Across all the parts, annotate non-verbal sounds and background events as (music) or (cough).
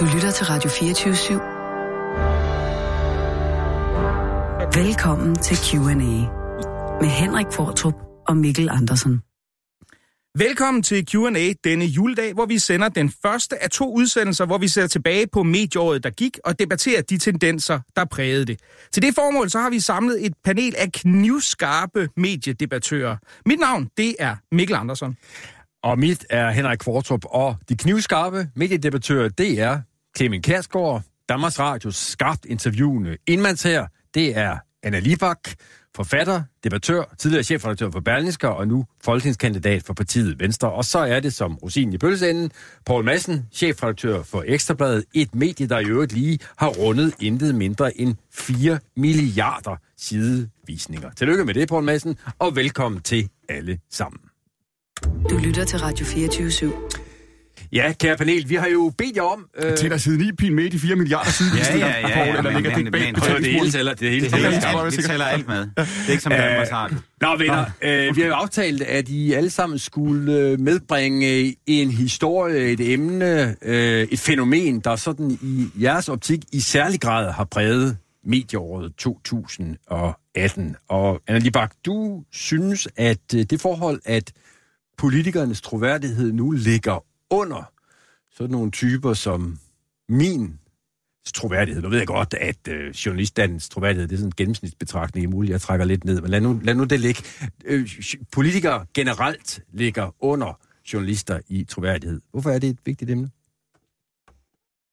Du lytter til Radio 24 /7. Velkommen til Q&A med Henrik Fortrup og Mikkel Andersen. Velkommen til Q&A denne juledag, hvor vi sender den første af to udsendelser, hvor vi ser tilbage på medieåret, der gik, og debatterer de tendenser, der prægede det. Til det formål så har vi samlet et panel af knivskarpe mediedebattører. Mit navn, det er Mikkel Andersen. Og mit er Henrik Kvartrup, og de knivskarpe mediedebattører, det er Clemen Kærsgaard, Danmarks Radios skarpt interviewende indmands her, det er Anna Libak, forfatter, debattør, tidligere chefredaktør for Berlingsker og nu folketingskandidat for partiet Venstre. Og så er det som rosin i pølseenden, Paul Madsen, chefredaktør for Ekstrabladet, et medie, der i øvrigt lige har rundet intet mindre end 4 milliarder sidevisninger. Tillykke med det, Paul Madsen, og velkommen til alle sammen. Du lytter til Radio 24 /7. Ja, kære panel, vi har jo bedt jer om... Øh... Til at sidde i pin med de 4 milliarder siden. Ja, ja, ja, ja, ja, eller ligger det bag det hele tæller, det hele tæller. Det, det tæller alt med. Det er ikke som Danmarks Radio. Nå, venner, øh, vi har jo aftalt, at I alle sammen skulle øh, medbringe en historie, et emne, øh, et fænomen, der sådan i jeres optik i særlig grad har præget medieåret 2018. Og Anna Libak, du synes, at øh, det forhold, at politikernes troværdighed nu ligger under sådan nogle typer som min troværdighed. Nu ved jeg godt, at øh, journalistandens troværdighed, det er sådan en gennemsnitsbetragtning, muligt, jeg trækker lidt ned, men lad nu, lad nu det ligge. Øh, politikere generelt ligger under journalister i troværdighed. Hvorfor er det et vigtigt emne?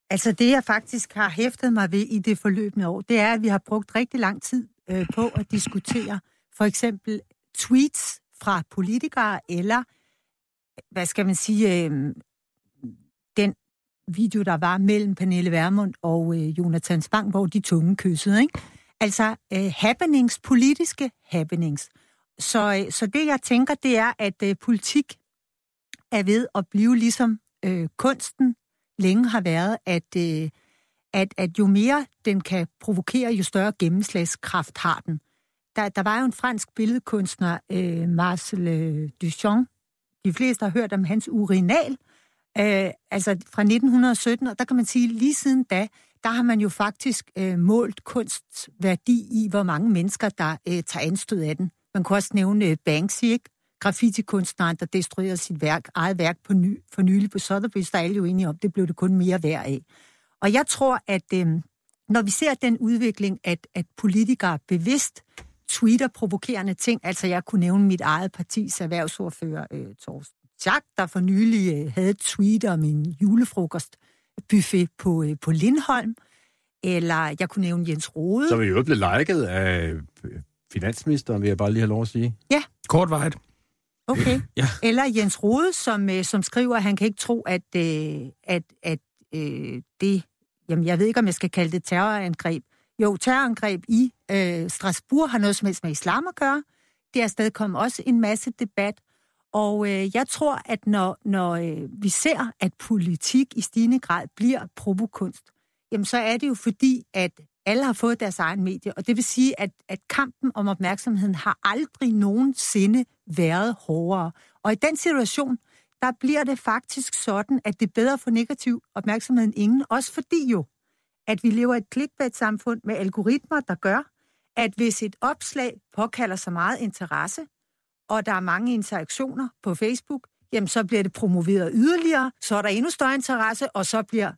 Altså det, jeg faktisk har hæftet mig ved i det forløbende år, det er, at vi har brugt rigtig lang tid øh, på at diskutere for eksempel tweets fra politikere, eller hvad skal man sige, øh, den video, der var mellem Pernille Vermund og øh, Jonathan Spang, hvor de tunge kyssede, ikke? Altså øh, happenings, politiske happenings. Så, øh, så det, jeg tænker, det er, at øh, politik er ved at blive ligesom øh, kunsten længe har været, at, øh, at, at jo mere den kan provokere, jo større gennemslagskraft har den. Der, der var jo en fransk billedkunstner, øh, Marcel øh, Duchamp. De fleste har hørt om hans urinal, øh, altså fra 1917, og der kan man sige, lige siden da, der har man jo faktisk øh, målt kunstværdi i, hvor mange mennesker, der øh, tager anstød af den. Man kunne også nævne øh, Banksy, ikke? graffiti-kunstneren, der destruerede sit værk, eget værk på ny, for nylig på Sotheby's, der er alle jo enige om, det blev det kun mere værd af. Og jeg tror, at øh, når vi ser den udvikling, at, at politikere bevidst tweeter provokerende ting, altså jeg kunne nævne mit eget partis erhvervsordfører, øh, Torsten Schack, der for nylig øh, havde et tweet om en julefrokostbuffet på, øh, på Lindholm, eller jeg kunne nævne Jens Rode. Så vi jo blevet liket af finansministeren, vil jeg bare lige have lov at sige. Ja. Kortvarigt. Okay. (laughs) ja. Eller Jens Rode, som, øh, som skriver, at han kan ikke tro, at, øh, at, at øh, det, jamen jeg ved ikke, om jeg skal kalde det terrorangreb. Jo, terrorangreb i øh, Strasbourg har noget som helst med islam at gøre. Det er stadig kommet også en masse debat. Og øh, jeg tror, at når, når øh, vi ser, at politik i stigende grad bliver provokunst, jamen så er det jo fordi, at alle har fået deres egen medie, og det vil sige, at, at kampen om opmærksomheden har aldrig nogensinde været hårdere. Og i den situation, der bliver det faktisk sådan, at det er bedre for negativ opmærksomhed end ingen, også fordi jo, at vi lever i et clickbait-samfund med algoritmer, der gør, at hvis et opslag påkalder så meget interesse, og der er mange interaktioner på Facebook, jamen så bliver det promoveret yderligere, så er der endnu større interesse, og så bliver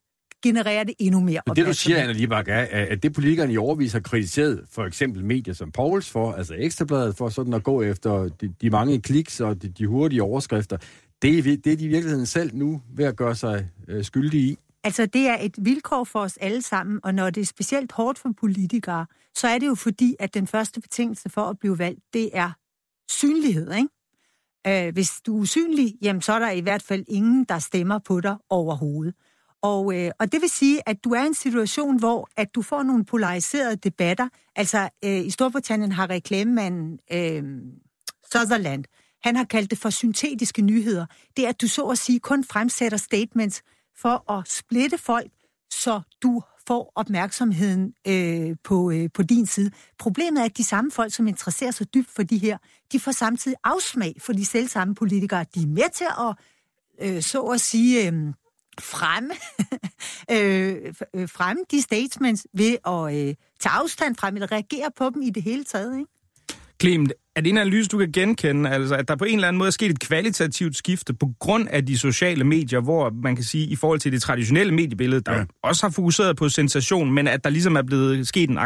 genererer det endnu mere Det du siger, Anna Libak, er, at det politikerne i overvis har kritiseret for eksempel medier som Pauls for, altså Ekstrabladet for sådan at gå efter de, de mange kliks og de, de hurtige overskrifter, det er, det er de i virkeligheden selv nu ved at gøre sig øh, skyldige i. Altså, det er et vilkår for os alle sammen, og når det er specielt hårdt for politikere, så er det jo fordi, at den første betingelse for at blive valgt, det er synlighed, ikke? Øh, hvis du er usynlig, jamen, så er der i hvert fald ingen, der stemmer på dig overhovedet. Og, øh, og det vil sige, at du er i en situation, hvor at du får nogle polariserede debatter. Altså, øh, i Storbritannien har reklamemanden øh, Sutherland, han har kaldt det for syntetiske nyheder. Det er, at du så at sige kun fremsætter statements for at splitte folk, så du får opmærksomheden øh, på, øh, på din side. Problemet er, at de samme folk, som interesserer sig dybt for de her, de får samtidig afsmag for de selv samme politikere. De er med til at, øh, så at sige, øh, fremme, (laughs) øh, fremme de statements ved at øh, tage afstand frem eller reagere på dem i det hele taget. Ikke? Clement, er det en analyse, du kan genkende, altså at der på en eller anden måde er sket et kvalitativt skifte på grund af de sociale medier, hvor man kan sige, i forhold til det traditionelle mediebillede, der Ja. også har fokuseret på sensation, men at der ligesom er blevet sket en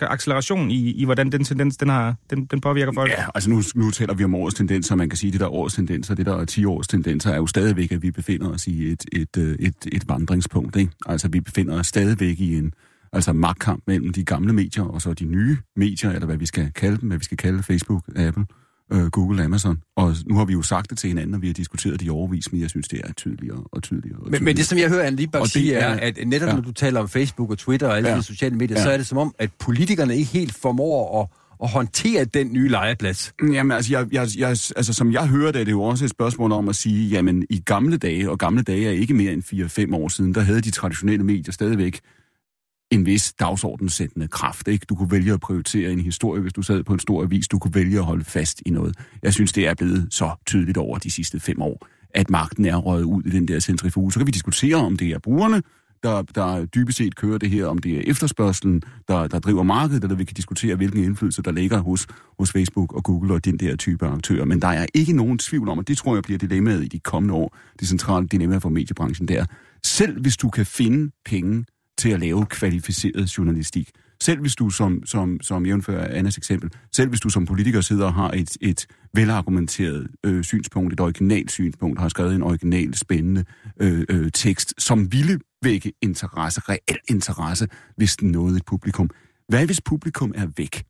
acceleration i, i hvordan den tendens den, har, den, den påvirker folk? Ja, altså nu, nu taler vi om årets tendenser, man kan sige, det der årets tendenser, det der er 10 års tendenser, er jo stadigvæk, at vi befinder os i et, et, øh, et, et vandringspunkt. Ikke? Altså vi befinder os stadigvæk i en altså magtkamp mellem de gamle medier og så de nye medier, eller hvad vi skal kalde dem, hvad vi skal kalde Facebook, Apple, øh, Google, Amazon. Og nu har vi jo sagt det til hinanden, og vi har diskuteret det i overvis, men jeg synes, det er tydeligere og tydeligere. Og Men, men det, som jeg hører Anne Libak sige, er, er- at netop ja. når du taler om Facebook og Twitter og alle Ja. de sociale medier, Ja. så er det som om, at politikerne ikke helt formår at, at håndtere den nye legeplads. Jamen, altså, jeg, jeg, jeg, altså, som jeg hører det, er det jo også et spørgsmål om at sige, jamen, i gamle dage, og gamle dage er ikke mere end 4-5 år siden, der havde de traditionelle medier stadigvæk en vis dagsordenssættende kraft. Ikke? Du kunne vælge at prioritere en historie, hvis du sad på en stor avis. Du kunne vælge at holde fast i noget. Jeg synes, det er blevet så tydeligt over de sidste fem år, at magten er røget ud i den der centrifuge. Så kan vi diskutere, om det er brugerne, der, der dybest set kører det her, om det er efterspørgselen, der, der driver markedet, eller vi kan diskutere, hvilken indflydelse der ligger hos, hos Facebook og Google og den der type aktører. Men der er ikke nogen tvivl om, og det tror jeg bliver dilemmaet i de kommende år, det centrale dilemma for mediebranchen, der. Selv hvis du kan finde penge til at lave kvalificeret journalistik, selv hvis du som, som, som jævnfører Annas eksempel, selv hvis du som politiker sidder og har et, et velargumenteret øh, synspunkt, et originalt synspunkt, har skrevet en original, spændende øh, øh, tekst, som ville vække interesse, reel interesse, hvis den nåede et publikum. Hvad hvis publikum er væk?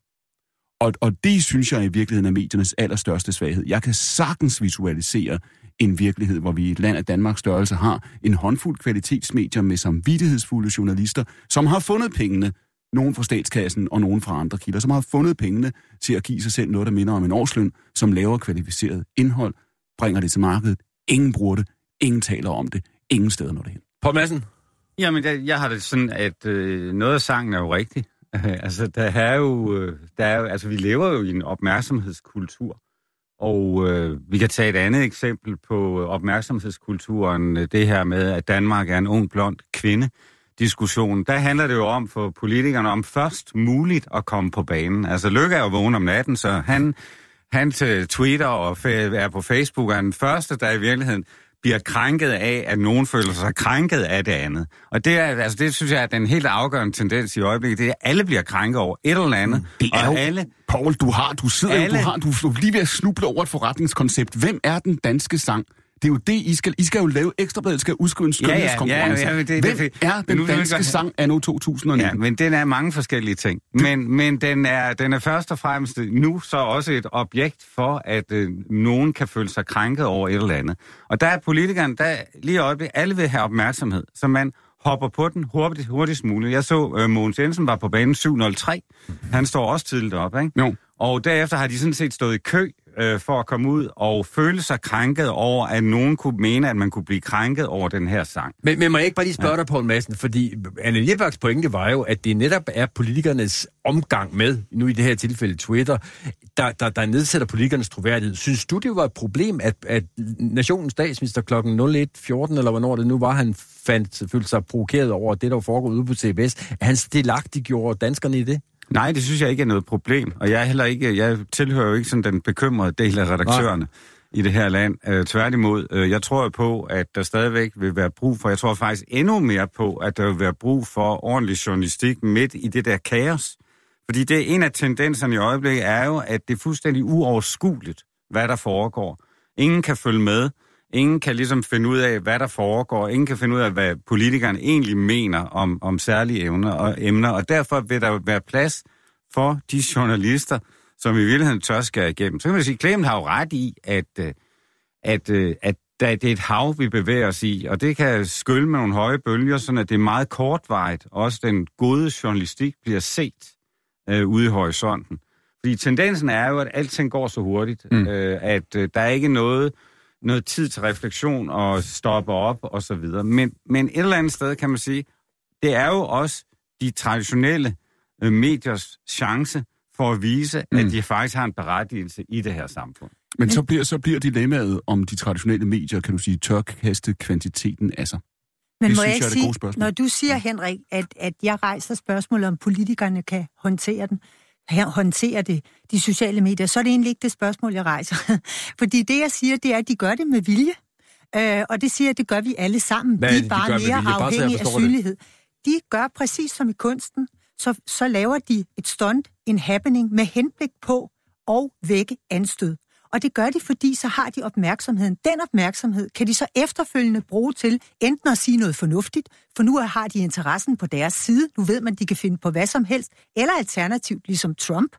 Og, og det synes jeg i virkeligheden er mediernes allerstørste svaghed. Jeg kan sagtens visualisere en virkelighed, hvor vi i et land af Danmarks størrelse har en håndfuld kvalitetsmedier med samvittighedsfulde journalister, som har fundet pengene, nogen fra statskassen og nogen fra andre kilder, som har fundet pengene til at give sig selv noget, der minder om en årsløn, som laver kvalificeret indhold, bringer det til markedet, ingen bruger det, ingen taler om det, ingen steder når det hen. Poul Madsen? Jamen, jeg, jeg har det sådan, at øh, noget af sangen er jo rigtigt. (laughs) altså, der er jo, øh, der er jo, altså, vi lever jo i en opmærksomhedskultur. Og øh, vi kan tage et andet eksempel på øh, opmærksomhedskulturen, øh, det her med, at Danmark er en ung, blond kvinde. Diskussion. Der handler det jo om for politikerne om først muligt at komme på banen. Altså Lykke er jo vågen om natten, så han, han til Twitter og er på Facebook er den første, der i virkeligheden bliver krænket af, at nogen føler sig krænket af det andet. Og det, er, altså, det synes jeg er den helt afgørende tendens i øjeblikket. Det er, at alle bliver krænket over et eller andet. Det er og jo- alle, Paul, du har, du sidder jo, Alle- du har, du, du lige ved at snuble over et forretningskoncept. Hvem er den danske sang? Det er jo det, I skal, I skal jo lave ekstrabladet, skal udskrive en Ja, ja, skønhedskonkurrence. ja, ja, men det- Hvem det- er den nu danske godt- sang anno 2019? Ja, men den er mange forskellige ting. Men, men den, er, den er først og fremmest nu så også et objekt for, at øh, nogen kan føle sig krænket over et eller andet. Og der er politikeren, der lige i øjeblikket, alle vil have opmærksomhed, så man hopper på den hurtigt, hurtigst muligt. Jeg så, øh, Mogens Jensen var på banen 7.03. Han står også tidligt op, ikke? Jo. Og derefter har de sådan set stået i kø øh, for at komme ud og føle sig krænket over, at nogen kunne mene, at man kunne blive krænket over den her sang. Men, men må jeg ikke bare lige spørge ja. dig, Poul Madsen, fordi Anne Liebachs pointe var jo, at det netop er politikernes omgang med, nu i det her tilfælde Twitter, der, der, der nedsætter politikernes troværdighed. Synes du, det var et problem, at, at nationens statsminister kl. 01.14, eller hvornår det nu var, han fandt, følte sig provokeret over det, der var foregået ude på CBS, at han stilagtigt gjorde danskerne i det? Nej, det synes jeg ikke er noget problem. Og jeg er heller ikke, jeg tilhører jo ikke sådan den bekymrede del af redaktørerne i det her land. Øh, tværtimod, øh, jeg tror på, at der stadigvæk vil være brug for, jeg tror faktisk endnu mere på, at der vil være brug for ordentlig journalistik midt i det der kaos. Fordi det er en af tendenserne i øjeblikket er jo, at det er fuldstændig uoverskueligt, hvad der foregår. Ingen kan følge med. Ingen kan ligesom finde ud af, hvad der foregår. Ingen kan finde ud af, hvad politikerne egentlig mener om, om særlige evner og emner. Og derfor vil der være plads for de journalister, som i virkeligheden tør skære igennem. Så kan man sige, at Clement har jo ret i, at, øh, at, øh, at der, det er et hav, vi bevæger os i, og det kan skylle med nogle høje bølger, sådan at det er meget kortvarigt. Også den gode journalistik bliver set øh, ude i horisonten. Fordi tendensen er jo, at alting går så hurtigt, mm. øh, at øh, der er ikke noget, noget tid til refleksion og stoppe op og så videre. Men, men et eller andet sted kan man sige, det er jo også de traditionelle øh, mediers chance for at vise, mm. at de faktisk har en berettigelse i det her samfund. Men så bliver, så bliver dilemmaet om de traditionelle medier, kan du sige, tør kaste kvantiteten af sig. Men det må synes jeg er sige, når du siger, Henrik, at, at jeg rejser spørgsmål om politikerne kan håndtere den, her håndtere det, de sociale medier, så er det egentlig ikke det spørgsmål, jeg rejser. (laughs) Fordi det, jeg siger, det er, at de gør det med vilje. Øh, og det siger jeg, det gør vi alle sammen. Hvad er de er det, de bare med mere vilje? Bare afhængige af forstår det. synlighed. De gør præcis som i kunsten, så, så laver de et stunt, en happening, med henblik på at vække anstød. Og det gør de, fordi så har de opmærksomheden. Den opmærksomhed kan de så efterfølgende bruge til enten at sige noget fornuftigt, for nu har de interessen på deres side. Nu ved man, de kan finde på hvad som helst. Eller alternativt, ligesom Trump,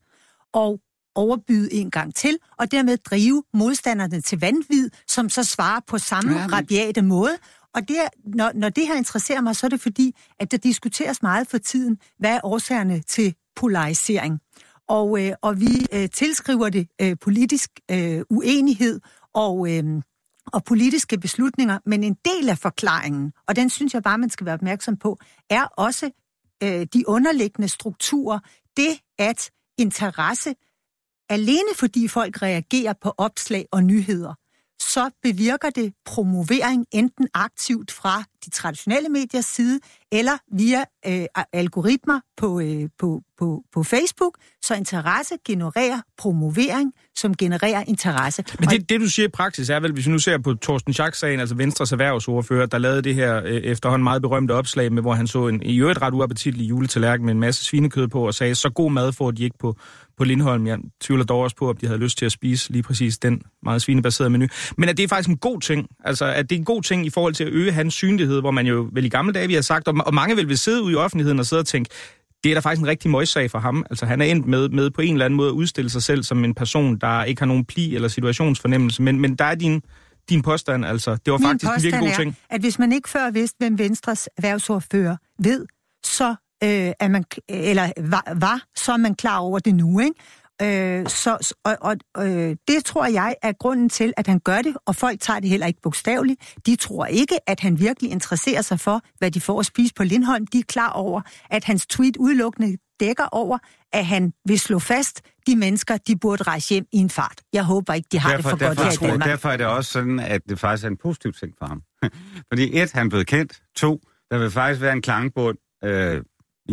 og overbyde en gang til, og dermed drive modstanderne til vanvid, som så svarer på samme Ja, ja, men- rabiate måde. Og det, er- når, når det her interesserer mig, så er det fordi, at der diskuteres meget for tiden, hvad er årsagerne til polarisering. Og, øh, og vi øh, tilskriver det øh, politisk øh, uenighed og, øh, og politiske beslutninger, men en del af forklaringen, og den synes jeg bare, man skal være opmærksom på, er også øh, de underliggende strukturer. Det, at interesse, alene fordi folk reagerer på opslag og nyheder, så bevirker det promovering enten aktivt fra de traditionelle mediers side, eller via øh, algoritmer på, øh, på, på, på Facebook, så interesse genererer promovering, som genererer interesse. Men det, det, du siger i praksis, er vel, hvis vi nu ser på Torsten Schack-sagen, altså Venstres erhvervsordfører, der lavede det her øh, efterhånden meget berømte opslag med, hvor han så en i øvrigt ret uappetitlig juletallerken med en masse svinekød på, og sagde, så god mad får de ikke på, på Lindholm. Jeg tvivler dog også på, at de havde lyst til at spise lige præcis den meget svinebaserede menu. Men at det er faktisk en god ting. Altså, at det er en god ting i forhold til at øge hans synlighed, hvor man jo vel i gamle dage, vi har sagt, og, mange vil vil sidde ude i offentligheden og sidde og tænke, det er da faktisk en rigtig møgssag for ham. Altså, han er endt med, med på en eller anden måde at udstille sig selv som en person, der ikke har nogen pli eller situationsfornemmelse. Men, men der er din, din påstand, altså. Det var Min faktisk en virkelig god påstand ting. er, at hvis man ikke før vidste, hvem Venstres erhvervsordfører ved, så øh, er man, eller var, var, så er man klar over det nu, ikke? Øh, så, og, og øh, det tror jeg er grunden til, at han gør det, og folk tager det heller ikke bogstaveligt. De tror ikke, at han virkelig interesserer sig for, hvad de får at spise på Lindholm. De er klar over, at hans tweet udelukkende dækker over, at han vil slå fast, de mennesker, de burde rejse hjem i en fart. Jeg håber ikke, de har derfor, det for derfor, godt her i Danmark. derfor er det også sådan, at det faktisk er en positiv ting for ham. (laughs) Fordi et, han er blevet kendt. To, der vil faktisk være en klangbund, øh,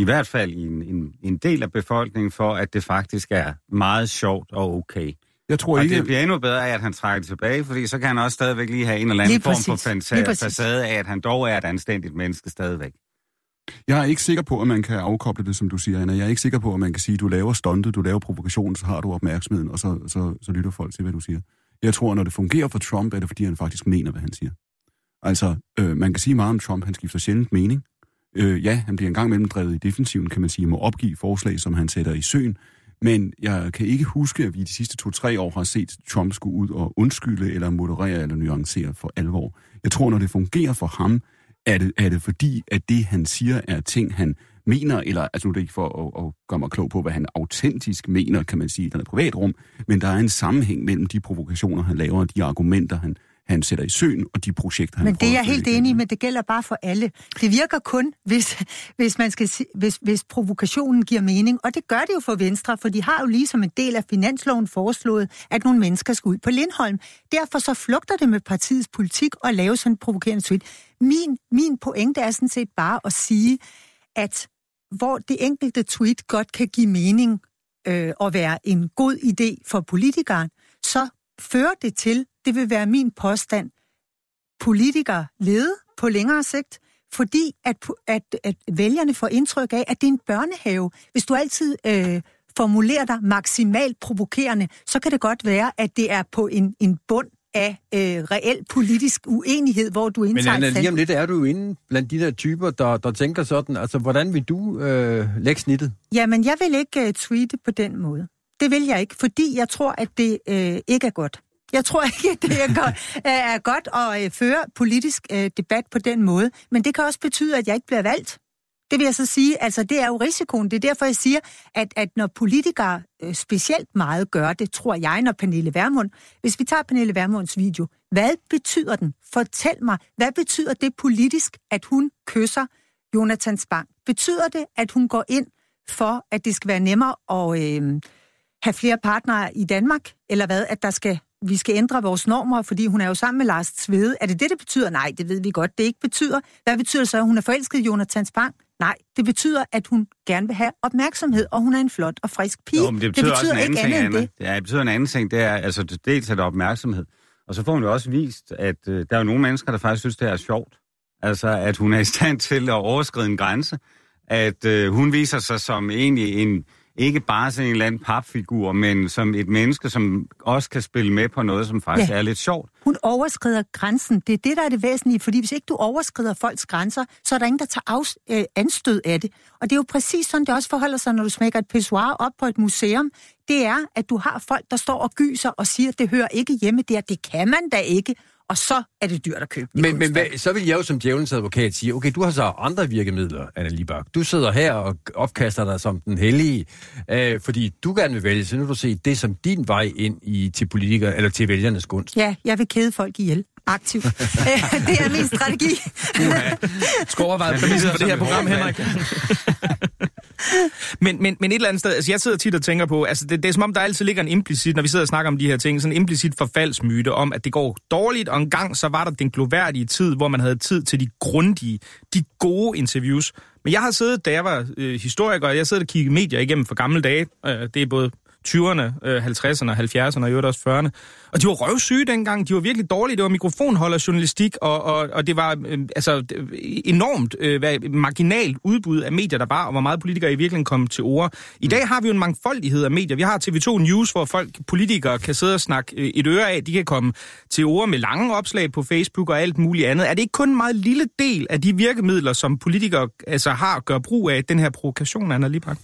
i hvert fald i en, en, en del af befolkningen, for at det faktisk er meget sjovt og okay. Jeg tror Og ikke... det bliver endnu bedre af, at han trækker det tilbage, fordi så kan han også stadigvæk lige have en eller anden Lige form præcis. for fanta- facade af, at han dog er et anstændigt menneske stadigvæk. Jeg er ikke sikker på, at man kan afkoble det, som du siger, Anna. Jeg er ikke sikker på, at man kan sige, at du laver stuntet, du laver provokation, så har du opmærksomheden, og så, så, så lytter folk til, hvad du siger. Jeg tror, at når det fungerer for Trump, er det, fordi han faktisk mener, hvad han siger. Altså, øh, man kan sige meget om Trump, han skifter sjældent mening. Øh, ja, han bliver engang mellem drevet i defensiven, kan man sige, må opgive forslag, som han sætter i søen. Men jeg kan ikke huske, at vi de sidste to-tre år har set Trump skulle ud og undskylde, eller moderere, eller nuancere for alvor. Jeg tror, når det fungerer for ham, er det, er det fordi, at det, han siger, er ting, han mener, eller altså nu er det ikke for at, at gøre mig klog på, hvad han autentisk mener, kan man sige, i den privatrum, men der er en sammenhæng mellem de provokationer, han laver, og de argumenter, han, han sætter i søen, og de projekter, han Men det er jeg helt enig i, men det gælder bare for alle. Det virker kun, hvis, hvis, man skal, hvis, hvis provokationen giver mening. Og det gør det jo for Venstre, for de har jo lige som en del af finansloven foreslået, at nogle mennesker skal ud på Lindholm. Derfor så flugter det med partiets politik at lave sådan en provokerende tweet. Min, min pointe er sådan set bare at sige, at hvor det enkelte tweet godt kan give mening øh, og være en god idé for politikeren, så fører det til, det vil være min påstand, politikere lede på længere sigt, fordi at, at, at vælgerne får indtryk af, at det er en børnehave. Hvis du altid øh, formulerer dig maksimalt provokerende, så kan det godt være, at det er på en, en bund af øh, reel politisk uenighed, hvor du Men indtager Anna, et lige om lidt er du jo inde blandt de der typer, der, der tænker sådan, altså hvordan vil du øh, lægge snittet? Jamen, jeg vil ikke uh, tweete på den måde. Det vil jeg ikke, fordi jeg tror, at det øh, ikke er godt. Jeg tror ikke, at det er godt, er godt at øh, føre politisk øh, debat på den måde. Men det kan også betyde, at jeg ikke bliver valgt. Det vil jeg så sige, altså det er jo risikoen. Det er derfor, jeg siger, at, at når politikere øh, specielt meget gør det, tror jeg, når Pernille Vermund, hvis vi tager Pernille Vermunds video, hvad betyder den? Fortæl mig, hvad betyder det politisk, at hun kysser Jonathan Spang? Betyder det, at hun går ind for, at det skal være nemmere at øh, have flere partnere i Danmark? Eller hvad? At der skal vi skal ændre vores normer, fordi hun er jo sammen med Lars Tvede. Er det det, det betyder? Nej, det ved vi godt, det ikke betyder. Hvad betyder det så, at hun er forelsket i Jonathan Spang? Nej, det betyder, at hun gerne vil have opmærksomhed, og hun er en flot og frisk pige. Jo, men det betyder, det betyder også en ikke anden ting, andet end Anna. det. Ja, det betyder en anden ting. Det er, altså, det- dels er der opmærksomhed. Og så får hun jo også vist, at øh, der er jo nogle mennesker, der faktisk synes, det er sjovt. Altså, at hun er i stand til at overskride en grænse. At øh, hun viser sig som egentlig en, ikke bare sådan en eller anden papfigur, men som et menneske, som også kan spille med på noget, som faktisk Ja. er lidt sjovt. Hun overskrider grænsen. Det er det, der er det væsentlige, fordi hvis ikke du overskrider folks grænser, så er der ingen, der tager af, øh, anstød af det. Og det er jo præcis sådan, det også forholder sig, når du smækker et pissoir op på et museum. Det er, at du har folk, der står og gyser og siger, at det hører ikke hjemme der. Det kan man da ikke. Og så er det dyrt at købe. Men, men hvad, så vil jeg jo som djævelens advokat sige, okay, du har så andre virkemidler, Anna Libak. Du sidder her og opkaster dig som den hellige, øh, fordi du gerne vil vælge, så nu vil du se det som din vej ind i, til politikere, eller til vælgernes gunst. Ja, jeg vil kæde folk ihjel. Aktivt. (laughs) (laughs) Det er min strategi. Skal overveje præmissen for det her program, Henrik. (laughs) men, men, men et eller andet sted, altså jeg sidder tit og tænker på, altså det, det er som om, der altid ligger en implicit, når vi sidder og snakker om de her ting, sådan en implicit forfaldsmyte om, at det går dårligt, og engang så var der den gloværdige tid, hvor man havde tid til de grundige, de gode interviews. Men jeg har siddet, da jeg var øh, historiker, jeg sidder og kigget medier igennem for gamle dage, øh, det er både 20'erne, øh, 50'erne, 70'erne og i øvrigt også 40'erne. Og de var røvsyge dengang. De var virkelig dårlige. Det var mikrofonholderjournalistik, og, og, og det var øh, altså enormt øh, hvad, marginalt udbud af medier, der var, og hvor meget politikere i virkeligheden kom til ord. I dag har vi jo en mangfoldighed af medier. Vi har TV2 News, hvor folk, politikere, kan sidde og snakke øh, et øre af. De kan komme til ord med lange opslag på Facebook og alt muligt andet. Er det ikke kun en meget lille del af de virkemidler, som politikere altså, har at gøre brug af den her provokation, Anna Libak?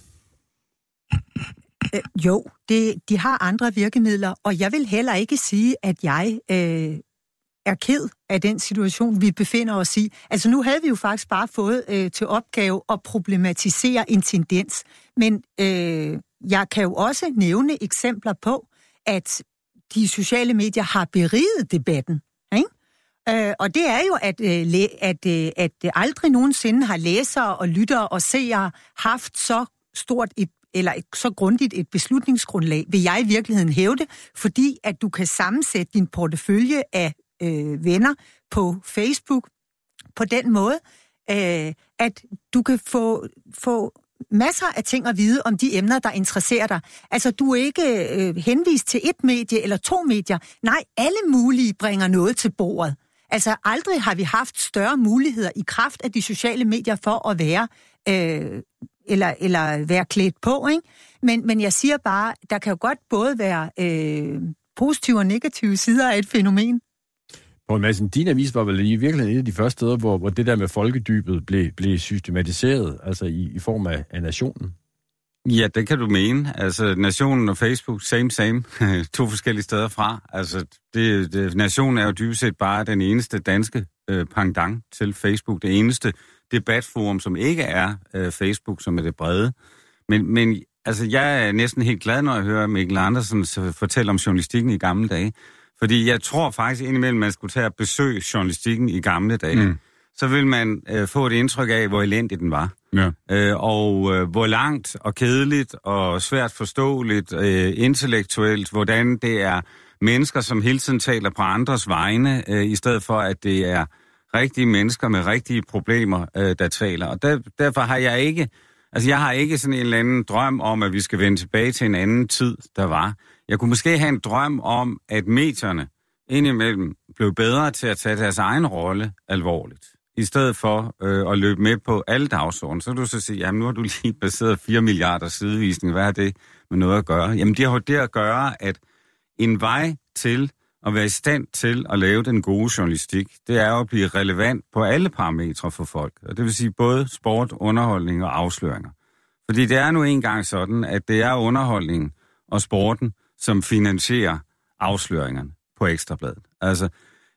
Øh, jo, det, de har andre virkemidler, og jeg vil heller ikke sige, at jeg øh, er ked af den situation, vi befinder os i. Altså nu havde vi jo faktisk bare fået øh, til opgave at problematisere en tendens, men øh, jeg kan jo også nævne eksempler på, at de sociale medier har beriget debatten. Ikke? Øh, og det er jo, at, øh, at, øh, at aldrig nogensinde har læsere og lyttere og seere haft så stort et eller et, så grundigt et beslutningsgrundlag, vil jeg i virkeligheden hævde, fordi at du kan sammensætte din portefølje af øh, venner på Facebook på den måde, øh, at du kan få, få masser af ting at vide om de emner, der interesserer dig. Altså, du er ikke øh, henvist til et medie eller to medier. Nej, alle mulige bringer noget til bordet. Altså, aldrig har vi haft større muligheder i kraft af de sociale medier for at være øh, eller, eller være klædt på, ikke? Men, men jeg siger bare, der kan jo godt både være øh, positive og negative sider af et fænomen. Poul Madsen, din avis var vel i virkeligheden et af de første steder, hvor, hvor det der med folkedybet blev, blev systematiseret, altså i, i form af, af nationen. Ja, det kan du mene. Altså, Nationen og Facebook, same, same. (laughs) to forskellige steder fra. Altså, det, det, Nationen er jo dybest set bare den eneste danske øh, pendant til Facebook. Det eneste debatforum, som ikke er øh, Facebook, som er det brede. Men, men altså, jeg er næsten helt glad, når jeg hører Mikkel Andersen fortælle om journalistikken i gamle dage. Fordi jeg tror faktisk indimellem, man skulle tage at besøge journalistikken i gamle dage. Mm. Så vil man øh, få et indtryk af, hvor elendig den var. Ja. Øh, og øh, hvor langt og kedeligt og svært forståeligt, øh, intellektuelt, hvordan det er mennesker, som hele tiden taler på andres vegne, øh, i stedet for at det er rigtige mennesker med rigtige problemer, øh, der taler. Og der, derfor har jeg ikke, altså jeg har ikke sådan en eller anden drøm om, at vi skal vende tilbage til en anden tid, der var. Jeg kunne måske have en drøm om, at medierne indimellem blev bedre til at tage deres egen rolle alvorligt i stedet for øh, at løbe med på alle dagsordenen, så kan du så sige, jamen nu har du lige (laughs) baseret 4 milliarder sidevisning, hvad har det med noget at gøre? Jamen det har jo det at gøre, at en vej til at være i stand til at lave den gode journalistik, det er jo at blive relevant på alle parametre for folk. Og det vil sige både sport, underholdning og afsløringer. Fordi det er nu engang sådan, at det er underholdningen og sporten, som finansierer afsløringerne på Ekstrabladet. Altså,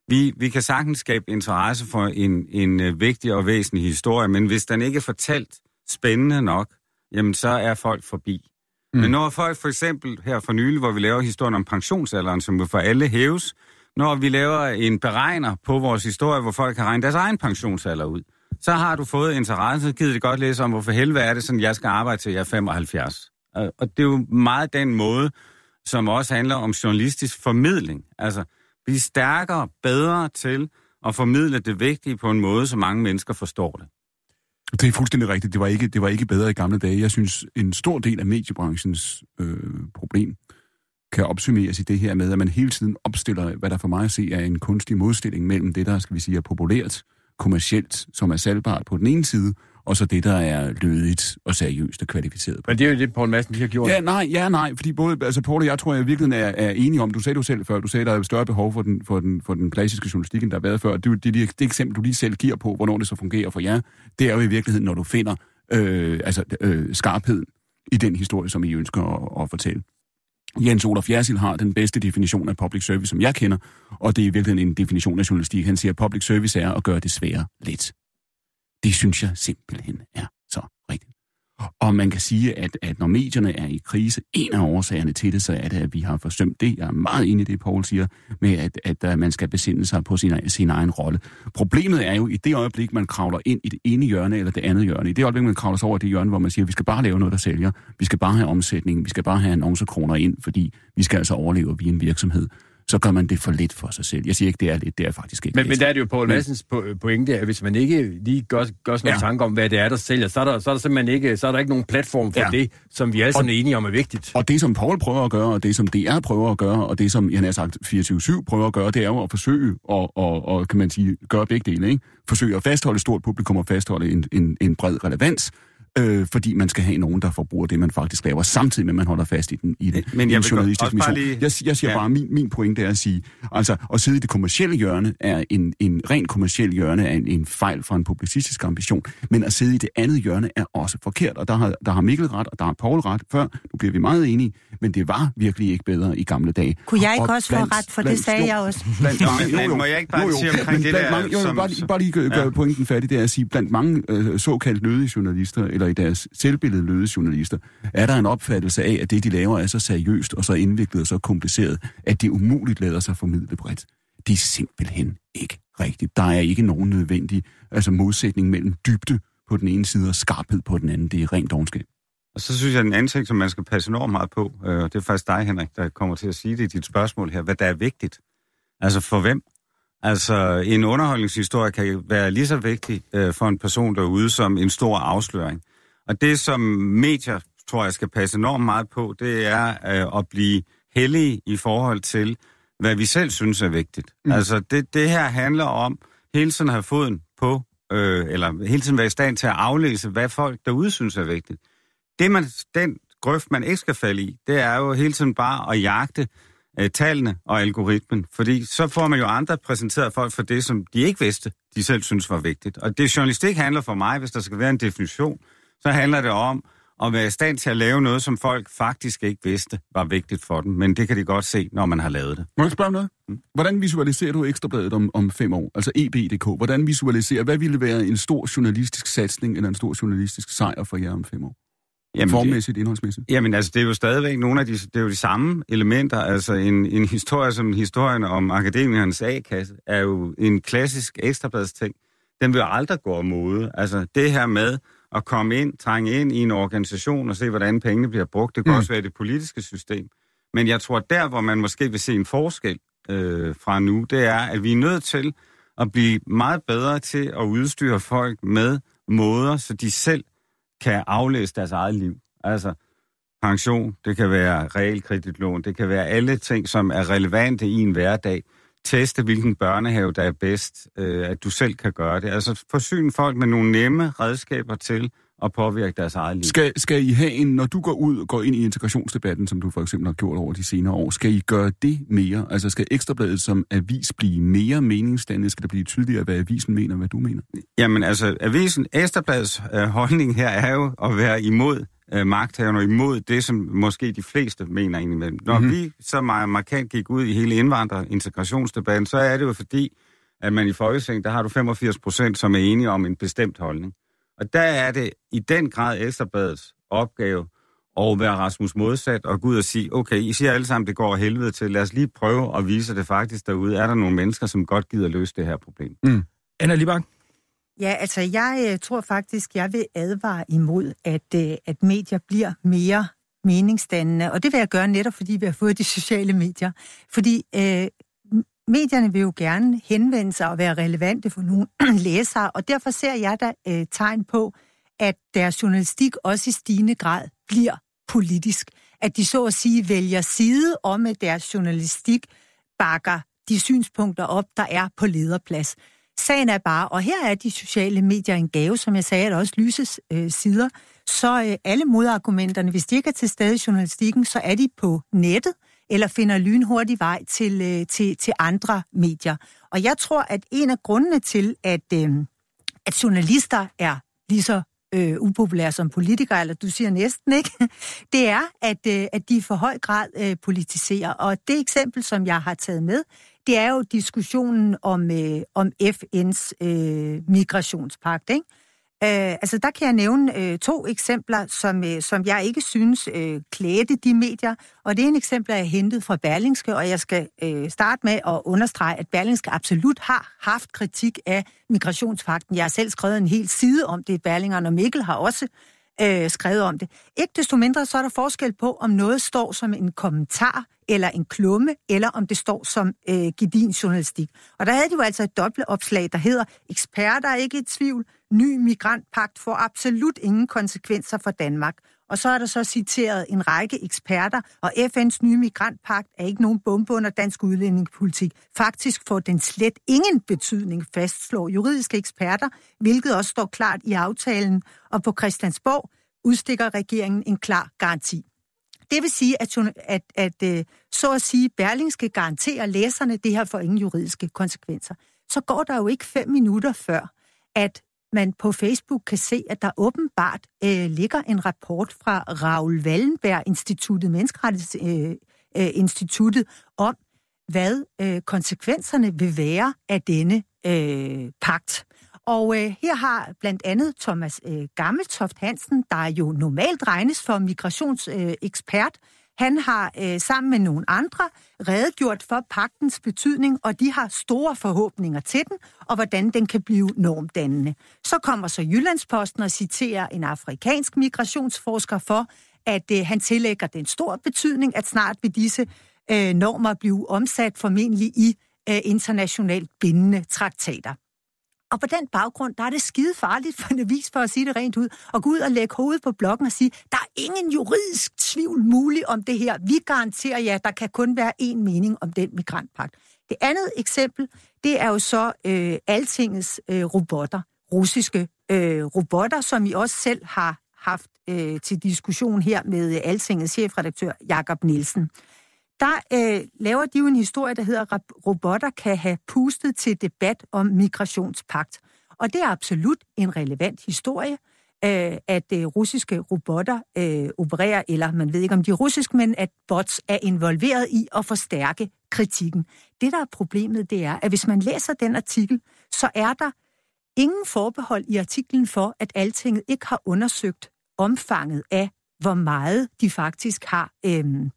vi, vi kan sagtens skabe interesse for en, en øh, vigtig og væsentlig historie, men hvis den ikke er fortalt spændende nok, jamen så er folk forbi. Mm. Men når folk for eksempel her for nylig, hvor vi laver historien om pensionsalderen, som vil for alle hæves, når vi laver en beregner på vores historie, hvor folk kan regne deres egen pensionsalder ud, så har du fået interesse, givet det godt læse om, hvorfor helvede er det sådan, jeg skal arbejde til jeg er 75. Og og det er jo meget den måde, som også handler om journalistisk formidling. Altså, blive stærkere, bedre til at formidle det vigtige på en måde, så mange mennesker forstår det. Det er fuldstændig rigtigt. Det var ikke, det var ikke bedre i gamle dage. Jeg synes, en stor del af mediebranchens øh, problem kan opsummeres i det her med, at man hele tiden opstiller, hvad der for mig at se er en kunstig modstilling mellem det, der skal vi sige, er populært, kommercielt, som er salgbart på den ene side, og så det, der er lødigt og seriøst og kvalificeret. Men det er jo det, Poul Madsen har gjort. Ja, nej, ja, nej, fordi både, altså Poul og jeg tror, jeg virkelig er, er enige om, du sagde du selv før, du sagde, der er større behov for den, for den, for den klassiske journalistik, end der har været før. Det, det, det, det eksempel, du lige selv giver på, hvornår det så fungerer for jer, det er jo i virkeligheden, når du finder øh, altså, øh, skarpheden i den historie, som I ønsker at, at fortælle. Jens Olaf Jersil har den bedste definition af public service, som jeg kender, og det er i virkeligheden en definition af journalistik. Han siger, at public service er at gøre det svære let. Det synes jeg simpelthen er så rigtigt. Og man kan sige, at, at når medierne er i krise, en af årsagerne til det, så er det, at vi har forsømt det. Jeg er meget enig i det, Paul siger, med at, at, at man skal besinde sig på sin, sin egen rolle. Problemet er jo, i det øjeblik, man kravler ind i det ene hjørne eller det andet hjørne, i det øjeblik, man kravler sig over det hjørne, hvor man siger, at vi skal bare lave noget, der sælger, vi skal bare have omsætning, vi skal bare have annoncekroner ind, fordi vi skal altså overleve via en virksomhed så gør man det for lidt for sig selv. Jeg siger ikke, det er lidt, det er faktisk ikke Men, men der er det jo Poul Madsens pointe, at hvis man ikke lige gør, gør sådan ja. tanke om, hvad det er, der sælger, så er der, så er der simpelthen ikke, så er der ikke nogen platform for ja. det, som vi alle sammen er enige om er vigtigt. Og det, som Paul prøver at gøre, og det, som DR prøver at gøre, og det, som jeg har sagt 24-7 prøver at gøre, det er jo at forsøge at, og, og, kan man sige, gøre begge dele. Ikke? Forsøge at fastholde et stort publikum og fastholde en, en, en bred relevans, øh, fordi man skal have nogen, der forbruger det, man faktisk laver, samtidig med, at man holder fast i den, i den, Men jeg den journalistiske mission. Lige... Jeg, jeg siger ja. bare, min, min pointe er at sige, altså at sidde i det kommercielle hjørne er en, en rent kommerciel hjørne er en, en fejl fra en publicistisk ambition, men at sidde i det andet hjørne er også forkert, og der har, der har Mikkel ret, og der har Paul ret før, nu bliver vi meget enige, men det var virkelig ikke bedre i gamle dage. Kunne jeg ikke og også blandt, få ret, for blandt, det sagde jo, jeg også. Blandt mange, jo, jo, må jeg ikke bare jo, jo, sige omkring det der? Mange, jo, som, bare, bare lige gøre ja. pointen færdig, det er at sige, blandt mange øh, såkaldt lødige journalister, eller i deres selvbillede løde journalister, er der en opfattelse af, at det, de laver, er så seriøst og så indviklet og så kompliceret, at det umuligt lader sig formidle bredt. Det er simpelthen ikke rigtigt. Der er ikke nogen nødvendig altså modsætning mellem dybde på den ene side og skarphed på den anden. Det er rent dogenskab. Og så synes jeg, en anden ting, som man skal passe enormt meget på, øh, og det er faktisk dig, Henrik, der kommer til at sige det i dit spørgsmål her, hvad der er vigtigt. Altså for hvem? Altså en underholdningshistorie kan være lige så vigtig øh, for en person derude som en stor afsløring. Og det, som medier, tror jeg, skal passe enormt meget på, det er øh, at blive heldige i forhold til, hvad vi selv synes er vigtigt. Mm. Altså det, det her handler om hele tiden at have foden på, øh, eller hele tiden være i stand til at aflæse, hvad folk derude synes er vigtigt. Det man, den grøft, man ikke skal falde i, det er jo hele tiden bare at jagte øh, tallene og algoritmen. Fordi så får man jo andre præsenteret folk for det, som de ikke vidste, de selv synes var vigtigt. Og det journalistik handler for mig, hvis der skal være en definition, så handler det om at være i stand til at lave noget, som folk faktisk ikke vidste var vigtigt for dem. Men det kan de godt se, når man har lavet det. Må jeg spørge noget? Mm. Hvordan visualiserer du Ekstrabladet om, om fem år? Altså EB.dk. Hvordan visualiserer, hvad ville være en stor journalistisk satsning eller en stor journalistisk sejr for jer om fem år? Jamen, Formmæssigt, indholdsmæssigt? Jamen altså, det er jo stadigvæk nogle af de, det er jo de samme elementer. Altså en, en historie som historien om akademikernes A-kasse er jo en klassisk ekstrablads ting. Den vil aldrig gå af mode. Altså det her med at komme ind, trænge ind i en organisation og se, hvordan pengene bliver brugt. Det kan mm. også være det politiske system. Men jeg tror, der hvor man måske vil se en forskel øh, fra nu, det er, at vi er nødt til at blive meget bedre til at udstyre folk med måder, så de selv kan aflæse deres eget liv. Altså pension, det kan være realkreditlån, det kan være alle ting, som er relevante i en hverdag. Teste, hvilken børnehave, der er bedst, øh, at du selv kan gøre det. Altså forsyne folk med nogle nemme redskaber til at påvirke deres eget liv. Skal, skal I have en, når du går ud og går ind i integrationsdebatten, som du for eksempel har gjort over de senere år, skal I gøre det mere? Altså skal Ekstrabladet som avis blive mere meningsdannende? Skal det blive tydeligere, hvad avisen mener, hvad du mener? Jamen altså, avisen, Ekstrabladets øh, holdning her er jo at være imod øh, magthaverne, imod det, som måske de fleste mener indimellem. Når mm-hmm. vi så meget markant gik ud i hele indvandrer-integrationsdebatten, så er det jo fordi, at man i Folketinget, der har du 85 procent, som er enige om en bestemt holdning. Og der er det i den grad Ekstrabladets opgave at være Rasmus modsat og gå ud og sige, okay, I siger alle sammen, det går helvede til. Lad os lige prøve at vise det faktisk derude. Er der nogle mennesker, som godt gider løse det her problem? Mm. Anna Libak? Ja, altså jeg øh, tror faktisk, jeg vil advare imod, at, øh, at medier bliver mere meningsdannende, og det vil jeg gøre netop, fordi vi har fået de (laughs) sociale medier. Fordi øh, medierne vil jo gerne henvende sig og være relevante for nogle (clears throat) læsere, og derfor ser jeg da øh, tegn på, at deres journalistik også i stigende grad bliver politisk. At de så at sige vælger side om, at deres journalistik bakker de synspunkter op, der er på lederplads. Sagen er bare, og her er de sociale medier en gave, som jeg sagde, at også lyses øh, sider, så øh, alle modargumenterne, hvis de ikke er til stede i journalistikken, så er de på nettet, eller finder lynhurtig vej til, øh, til, til andre medier. Og jeg tror, at en af grundene til, at, øh, at journalister er lige så øh, upopulære som politikere, eller du siger næsten, ikke? (laughs) Det er, at, øh, at de i for høj grad øh, politiserer. Og det eksempel, som jeg har taget med, det er jo diskussionen om, øh, om FN's øh, migrationspagt, ikke? Øh, altså, der kan jeg nævne øh, to eksempler, som, øh, som jeg ikke synes øh, klædte de medier. Og det er en eksempel, jeg har hentet fra Berlingske, og jeg skal øh, starte med at understrege, at Berlingske absolut har haft kritik af migrationspakten. Jeg har selv skrevet en hel side om det i og Mikkel har også øh, skrevet om det. Ikke desto mindre, så er der forskel på, om noget står som en kommentar, eller en klumme, eller om det står som øh, gedin journalistik. Og der havde de jo altså et dobbeltopslag, der hedder, eksperter er ikke i tvivl, ny migrantpagt får absolut ingen konsekvenser for Danmark. Og så er der så citeret en række eksperter, og FN's nye migrantpagt er ikke nogen bombe under dansk udlændingepolitik. Faktisk får den slet ingen betydning, fastslår juridiske eksperter, hvilket også står klart i aftalen. Og på Christiansborg udstikker regeringen en klar garanti. Det vil sige, at, at, at, øh, så at sige, Berling skal garantere læserne, det her for ingen juridiske konsekvenser. Så går der jo ikke fem minutter før, at man på Facebook kan se, at der åbenbart øh, ligger en rapport fra Raul Wallenberg Instituttet, Menneskerettighedsinstituttet, øh, øh, om, hvad øh, konsekvenserne vil være af denne øh, pagt. Og øh, her har blandt andet Thomas øh, Gammeltoft Hansen, der jo normalt regnes for migrationsekspert, øh, han har øh, sammen med nogle andre redegjort for pagtens betydning, og de har store forhåbninger til den, og hvordan den kan blive normdannende. Så kommer så Jyllandsposten og citerer en afrikansk migrationsforsker for, at øh, han tillægger den stor betydning, at snart vil disse øh, normer blive omsat formentlig i øh, internationalt bindende traktater. Og på den baggrund, der er det skide farligt for en avis, for at sige det rent ud, at gå ud og lægge hovedet på blokken og sige, der er ingen juridisk tvivl mulig om det her. Vi garanterer jer, der kan kun være én mening om den migrantpagt. Det andet eksempel, det er jo så øh, altingets øh, robotter, russiske øh, robotter, som I også selv har haft øh, til diskussion her med øh, altingets chefredaktør Jakob Nielsen der øh, laver de jo en historie, der hedder, at robotter kan have pustet til debat om migrationspagt. Og det er absolut en relevant historie, øh, at øh, russiske robotter øh, opererer, eller man ved ikke om de er russiske, men at bots er involveret i at forstærke kritikken. Det, der er problemet, det er, at hvis man læser den artikel, så er der ingen forbehold i artiklen for, at Altinget ikke har undersøgt omfanget af, hvor meget de faktisk har øh,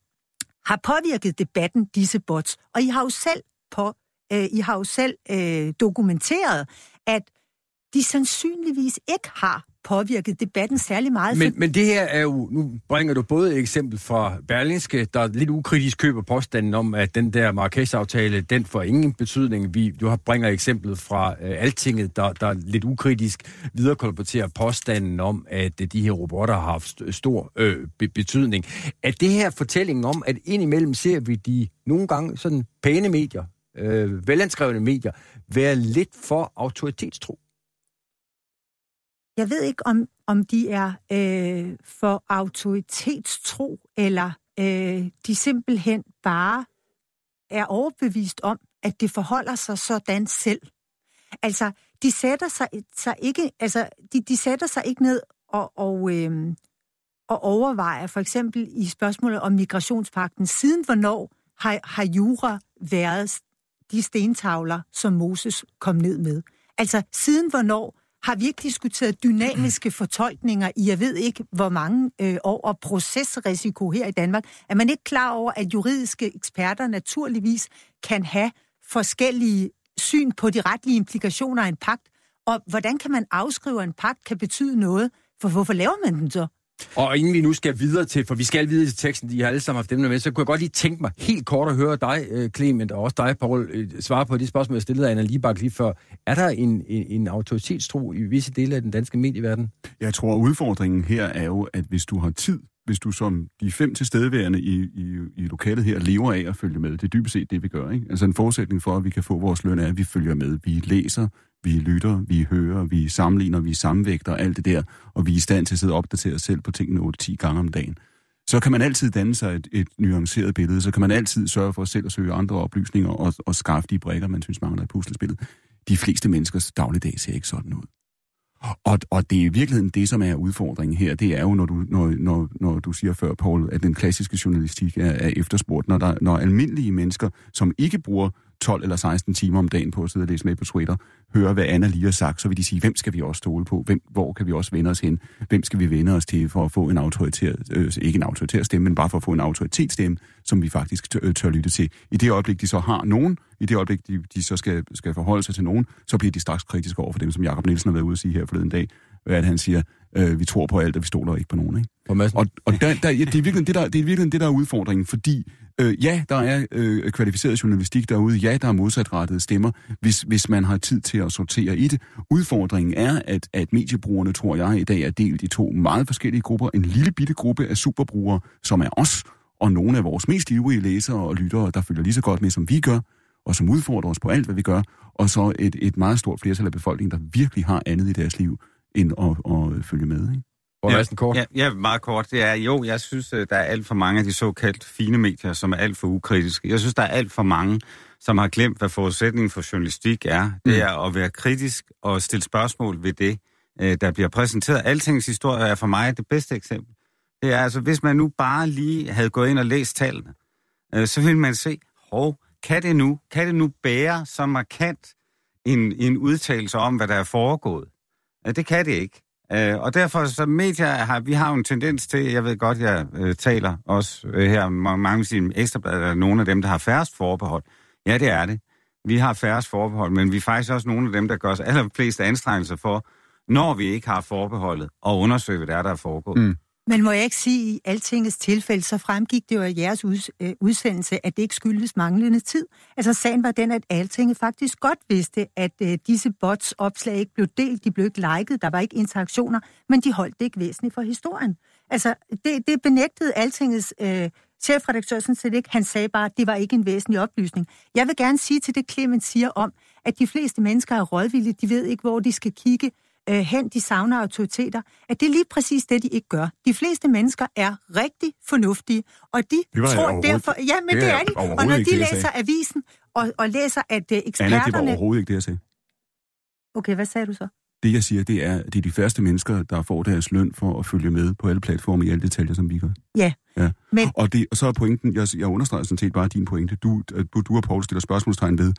har påvirket debatten, disse bots. Og I har jo selv, på, øh, I har jo selv øh, dokumenteret, at de sandsynligvis ikke har påvirket debatten særlig meget. Men, men det her er jo, nu bringer du både et eksempel fra Berlinske, der lidt ukritisk køber påstanden om, at den der Marrakesh-aftale, den får ingen betydning. Vi, du har bringer eksemplet fra uh, Altinget, der, der lidt ukritisk viderekolporterer påstanden om, at de her robotter har haft stor be- betydning. Er det her fortællingen om, at indimellem ser vi de nogle gange sådan pæne medier, uh, velanskrevne medier, være lidt for autoritetstro? Jeg ved ikke, om, om de er øh, for autoritetstro, eller øh, de simpelthen bare er overbevist om, at det forholder sig sådan selv. Altså, de sætter sig, sig ikke, altså, de, de sætter sig ikke ned og, og, øh, og overvejer for eksempel i spørgsmålet om migrationspakten, siden hvornår har, har jura været de stentavler, som Moses kom ned med? Altså, siden hvornår har vi ikke diskuteret dynamiske fortolkninger i, jeg ved ikke, hvor mange øh, år, og procesrisiko her i Danmark. Er man ikke klar over, at juridiske eksperter naturligvis kan have forskellige syn på de retlige implikationer af en pagt? Og hvordan kan man afskrive, at en pagt kan betyde noget? For hvorfor laver man den så? Og inden vi nu skal videre til, for vi skal videre til teksten, de har alle sammen haft dem med, så kunne jeg godt lige tænke mig helt kort at høre dig, øh, Clement, og også dig, Paul, øh, svare på de spørgsmål, jeg stillede af Anna Libak lige før. Er der en, en, en autoritetstro i visse dele af den danske medieverden? Jeg tror, udfordringen her er jo, at hvis du har tid, hvis du som de fem tilstedeværende i, i, i lokalet her lever af at følge med, det er dybest set det, vi gør. Ikke? Altså en forudsætning for, at vi kan få vores løn er, at vi følger med. Vi læser, vi lytter, vi hører, vi sammenligner, vi sammenvægter alt det der, og vi er i stand til at sidde og opdatere os selv på tingene 8-10 gange om dagen. Så kan man altid danne sig et, et nuanceret billede, så kan man altid sørge for selv at søge andre oplysninger og, og skaffe de brækker, man synes mangler i puslespillet. De fleste menneskers dagligdag ser ikke sådan ud. Og, og det er i virkeligheden det, som er udfordringen her. Det er jo, når du, når, når, når du siger før, Paul, at den klassiske journalistik er, er efterspurgt. Når, der, når almindelige mennesker, som ikke bruger 12 eller 16 timer om dagen på at sidde og læse med på Twitter, høre, hvad Anna lige har sagt, så vil de sige, hvem skal vi også stole på? Hvem, hvor kan vi også vende os hen? Hvem skal vi vende os til for at få en autoritær, øh, ikke en autoritær stemme, men bare for at få en autoritetsstemme, som vi faktisk tør, tør lytte til. I det øjeblik, de så har nogen, i det øjeblik, de, de så skal, skal forholde sig til nogen, så bliver de straks kritiske over for dem, som Jakob Nielsen har været ude at sige her forleden dag, at han siger, øh, vi tror på alt, og vi stoler ikke på nogen. Ikke? Og, og der, der, ja, det, er virkelig det, der, det er virkelig det, der er udfordringen, fordi øh, ja, der er øh, kvalificeret journalistik derude, ja, der er modsatrettede stemmer, hvis, hvis man har tid til at sortere i det. Udfordringen er, at, at mediebrugerne, tror jeg, i dag er delt i to meget forskellige grupper. En lille bitte gruppe af superbrugere, som er os, og nogle af vores mest ivrige læsere og lyttere, der følger lige så godt med, som vi gør, og som udfordrer os på alt, hvad vi gør, og så et, et meget stort flertal af befolkningen, der virkelig har andet i deres liv, end at, at følge med. Ikke? Ja, kort. Ja, ja, meget kort. Det er, jo, jeg synes, øh, der er alt for mange af de såkaldt fine medier, som er alt for ukritiske. Jeg synes, der er alt for mange, som har glemt, hvad forudsætningen for journalistik er. Det mm. er at være kritisk og stille spørgsmål ved det, øh, der bliver præsenteret. Altings historie er for mig det bedste eksempel. Det er altså, hvis man nu bare lige havde gået ind og læst tallene, øh, så ville man se, hov, kan det nu, kan det nu bære så markant en, en udtalelse om, hvad der er foregået? Det kan det ikke. Øh, og derfor så medier har, vi har jo en tendens til, jeg ved godt, jeg øh, taler også øh, her, mange siger, ekstrablad er nogle af dem, der har færrest forbehold. Ja, det er det. Vi har færrest forbehold, men vi er faktisk også nogle af dem, der gør os allerflest anstrengelser for, når vi ikke har forbeholdet, og undersøge, hvad der er, der er foregået. Mm. Men må jeg ikke sige, at i altingets tilfælde, så fremgik det jo af jeres øh, udsendelse, at det ikke skyldes manglende tid. Altså sagen var den, at altinget faktisk godt vidste, at øh, disse bots opslag ikke blev delt, de blev ikke liket, der var ikke interaktioner, men de holdt det ikke væsentligt for historien. Altså, det, det benægtede altingets øh, chefredaktør sådan set ikke. Han sagde bare, at det var ikke en væsentlig oplysning. Jeg vil gerne sige til det, Clement siger om, at de fleste mennesker er rådvillige, de ved ikke, hvor de skal kigge, øh, hen, de savner autoriteter, at det er lige præcis det, de ikke gør. De fleste mennesker er rigtig fornuftige, og de tror derfor... Ja, men det, det er de. Og når de læser avisen og, og læser, at uh, eksperterne... Anna, det var overhovedet ikke det, jeg sagde. Okay, hvad sagde du så? Det, jeg siger, det er, det er de første mennesker, der får deres løn for at følge med på alle platforme i alle detaljer, som vi gør. Ja. ja. Men... Og, det, og så er pointen, jeg, jeg understreger sådan set bare din pointe. Du, du, du og Paul stiller spørgsmålstegn ved,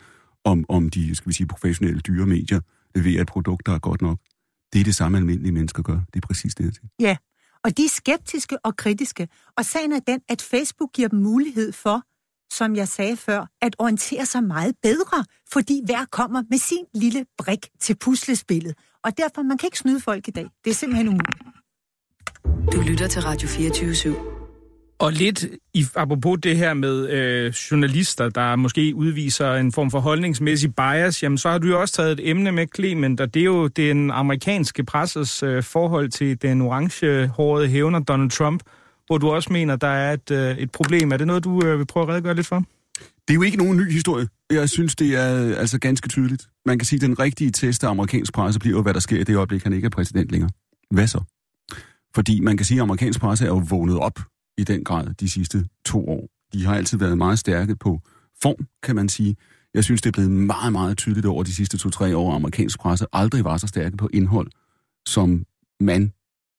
om, om de, skal vi sige, professionelle dyre medier leverer et produkt, der er godt nok. Det er det samme, almindelige mennesker gør. Det er præcis det, jeg siger. Ja, og de er skeptiske og kritiske. Og sagen er den, at Facebook giver dem mulighed for, som jeg sagde før, at orientere sig meget bedre, fordi hver kommer med sin lille brik til puslespillet. Og derfor, man kan ikke snyde folk i dag. Det er simpelthen umuligt. Du lytter til Radio 24 /7. Og lidt i, apropos det her med øh, journalister, der måske udviser en form for holdningsmæssig bias, jamen så har du jo også taget et emne med, Clement, og det er jo den amerikanske presses øh, forhold til den orangehårede hævner Donald Trump, hvor du også mener, der er et, øh, et problem. Er det noget, du øh, vil prøve at redegøre lidt for? Det er jo ikke nogen ny historie. Jeg synes, det er altså ganske tydeligt. Man kan sige, at den rigtige test af amerikansk presse bliver jo, hvad der sker i det øjeblik, han ikke er præsident længere. Hvad så? Fordi man kan sige, at amerikansk presse er jo vågnet op i den grad de sidste to år. De har altid været meget stærke på form, kan man sige. Jeg synes, det er blevet meget, meget tydeligt over de sidste to-tre år, at amerikansk presse aldrig var så stærke på indhold, som man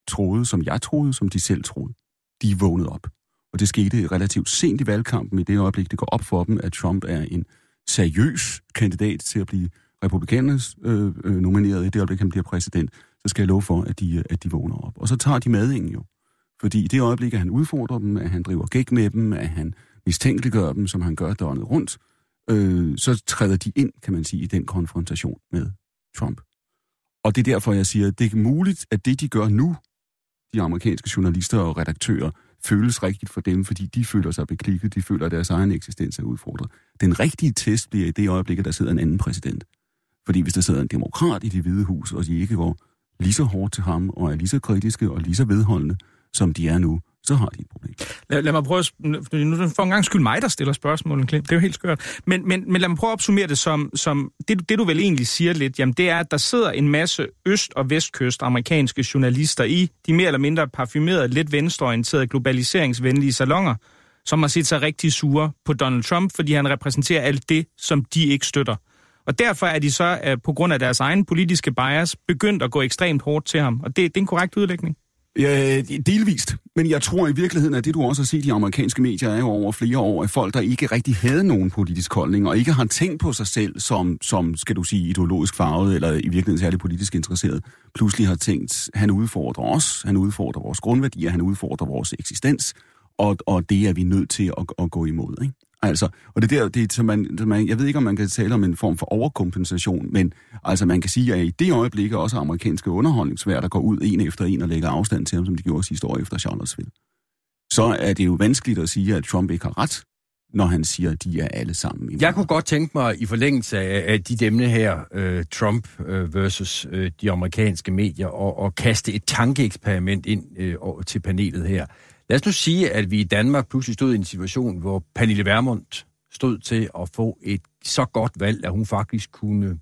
troede, som jeg troede, som de selv troede. De vågnede op. Og det skete relativt sent i valgkampen i det øjeblik, det går op for dem, at Trump er en seriøs kandidat til at blive republikanernes øh, øh, nomineret i det øjeblik, han bliver præsident, så skal jeg love for, at de, øh, at de vågner op. Og så tager de madingen jo. Fordi i det øjeblik, at han udfordrer dem, at han driver gæk med dem, at han mistænkeliggør dem, som han gør døgnet rundt, øh, så træder de ind, kan man sige, i den konfrontation med Trump. Og det er derfor, jeg siger, at det er muligt, at det, de gør nu, de amerikanske journalister og redaktører, føles rigtigt for dem, fordi de føler sig beklikket, de føler, at deres egen eksistens er udfordret. Den rigtige test bliver i det øjeblik, at der sidder en anden præsident. Fordi hvis der sidder en demokrat i det hvide hus, og de ikke går lige så hårdt til ham, og er lige så kritiske og lige så vedholdende, som de er nu, så har de et problem. Lad, lad mig prøve at... Nu for en gang skyld mig, der stiller spørgsmålet, Klint. Det er jo helt skørt. Men, men, men lad mig prøve at opsummere det som... som det, det, du vel egentlig siger lidt, jamen det er, at der sidder en masse øst- og vestkyst amerikanske journalister i de mere eller mindre parfumerede, lidt venstreorienterede, globaliseringsvenlige salonger, som har set sig rigtig sure på Donald Trump, fordi han repræsenterer alt det, som de ikke støtter. Og derfor er de så, øh, på grund af deres egen politiske bias, begyndt at gå ekstremt hårdt til ham. Og det, det er en korrekt udlægning. Ja, delvist. Men jeg tror i virkeligheden, at det du også har set i amerikanske medier er jo over flere år, at folk, der ikke rigtig havde nogen politisk holdning, og ikke har tænkt på sig selv som, som skal du sige, ideologisk farvet, eller i virkeligheden særligt politisk interesseret, pludselig har tænkt, han udfordrer os, han udfordrer vores grundværdier, han udfordrer vores eksistens, og, og det er vi nødt til at, at gå imod. Ikke? Altså, og det der, det, så man, så man, jeg ved ikke, om man kan tale om en form for overkompensation, men altså man kan sige, at i det øjeblik er også amerikanske underholdningsværter går ud en efter en og lægger afstand til ham, som de gjorde sidste år efter Charlottesville. Så er det jo vanskeligt at sige, at Trump ikke har ret, når han siger, at de er alle sammen. Jeg kunne godt tænke mig, i forlængelse af, af de emne her, øh, Trump øh, versus øh, de amerikanske medier, og, og kaste et tankeeksperiment ind øh, til panelet her. Lad os nu sige, at vi i Danmark pludselig stod i en situation, hvor Pernille Vermund stod til at få et så godt valg, at hun faktisk kunne,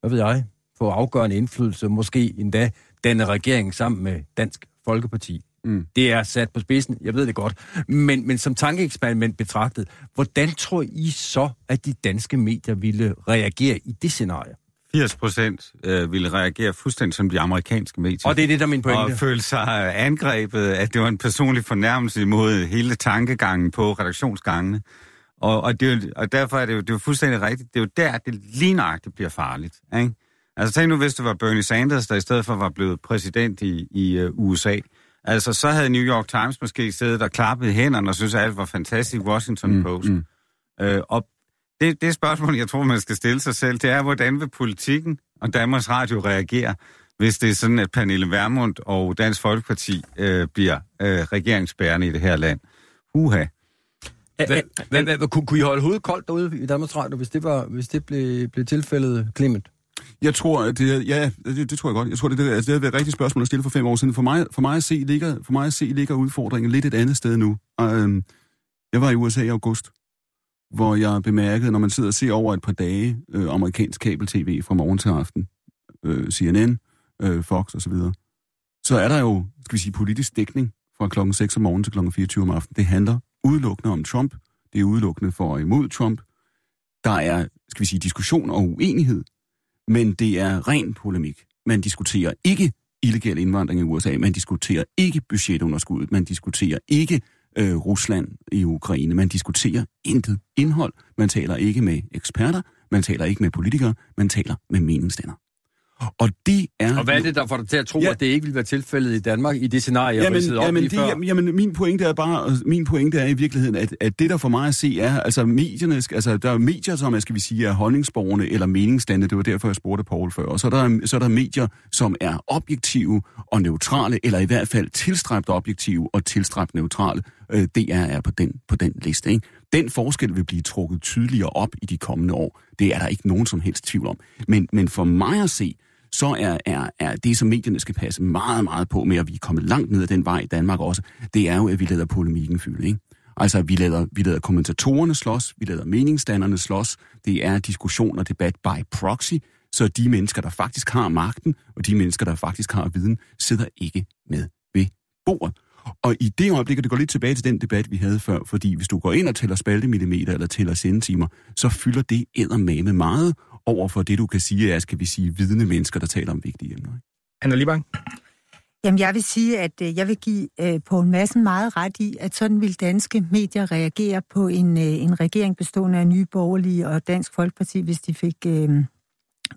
hvad ved jeg, få afgørende indflydelse, måske endda danne regering sammen med Dansk Folkeparti. Mm. Det er sat på spidsen, jeg ved det godt. Men, men som tankeeksperiment betragtet, hvordan tror I så, at de danske medier ville reagere i det scenarie? 80 procent øh, ville reagere fuldstændig som de amerikanske medier. Og det er det, der er min pointe. Og føle sig angrebet, at det var en personlig fornærmelse imod hele tankegangen på redaktionsgangene. Og, og, det er jo, og derfor er det jo, det er jo fuldstændig rigtigt. Det er jo der, det lige nøjagtigt bliver farligt. Ikke? Altså tænk nu, hvis det var Bernie Sanders, der i stedet for var blevet præsident i, i uh, USA. Altså så havde New York Times måske siddet og klappet hænderne og synes, at alt var fantastisk. Washington mm, Post. Mm. Øh, og det, det spørgsmål, jeg tror, man skal stille sig selv, det er, hvordan vil politikken og Danmarks Radio reagere, hvis det er sådan, at Pernille Vermund og Dansk Folkeparti øh, bliver øh, regeringsbærende i det her land. Uha. Kunne, kunne I holde hovedet koldt derude i Danmarks Radio, hvis det, var, hvis det blev, blev tilfældet, Clement? Jeg tror, at det, ja, det, det tror jeg godt. Jeg tror, det, det, altså, det er et rigtigt spørgsmål at stille for fem år siden. For mig, for mig, at, se, ligger, for mig at se ligger udfordringen lidt et andet sted nu. Um, jeg var i USA i august, hvor jeg bemærkede, når man sidder og ser over et par dage øh, amerikansk kabel-tv fra morgen til aften, øh, CNN, øh, Fox osv., så, så er der jo, skal vi sige, politisk dækning fra klokken 6 om morgenen til klokken 24 om aftenen. Det handler udelukkende om Trump. Det er udelukkende for og imod Trump. Der er, skal vi sige, diskussion og uenighed, men det er ren polemik. Man diskuterer ikke illegal indvandring i USA, man diskuterer ikke budgetunderskuddet, man diskuterer ikke øh, Rusland i Ukraine. Man diskuterer intet indhold. Man taler ikke med eksperter. Man taler ikke med politikere. Man taler med meningsstænder. Og det er... Og hvad er det, der får dig til at tro, ja, at det ikke vil være tilfældet i Danmark i det scenarie, jeg jamen, op jamen, det? Jamen, jamen, min pointe er bare, min pointe er i virkeligheden, at, at det, der for mig at se, er, altså medierne, altså der er medier, som jeg skal vi sige, er holdningsborgerne eller meningsstande, det var derfor, jeg spurgte Paul før, og så er, der, så er der medier, som er objektive og neutrale, eller i hvert fald tilstræbt objektive og tilstræbt neutrale. Øh, DR er på den, på den liste, ikke? Den forskel vil blive trukket tydeligere op i de kommende år. Det er der ikke nogen som helst tvivl om. Men, men for mig at se, så er, er, er det, som medierne skal passe meget, meget på med, at vi er kommet langt ned ad den vej i Danmark også, det er jo, at vi lader polemikken fylde, ikke? Altså, vi lader, vi lader kommentatorerne slås, vi lader meningsdannerne slås. Det er diskussion og debat by proxy, så de mennesker, der faktisk har magten, og de mennesker, der faktisk har viden, sidder ikke med ved bordet. Og i det øjeblik, og det går lidt tilbage til den debat, vi havde før, fordi hvis du går ind og tæller spaltemillimeter eller tæller sendetimer, så fylder det med meget over for det, du kan sige, er, skal vi sige, vidne mennesker, der taler om vigtige emner. Anna Libang? Jamen, jeg vil sige, at øh, jeg vil give øh, på en masse meget ret i, at sådan vil danske medier reagere på en, øh, en regering bestående af nye borgerlige og Dansk Folkeparti, hvis de fik øh,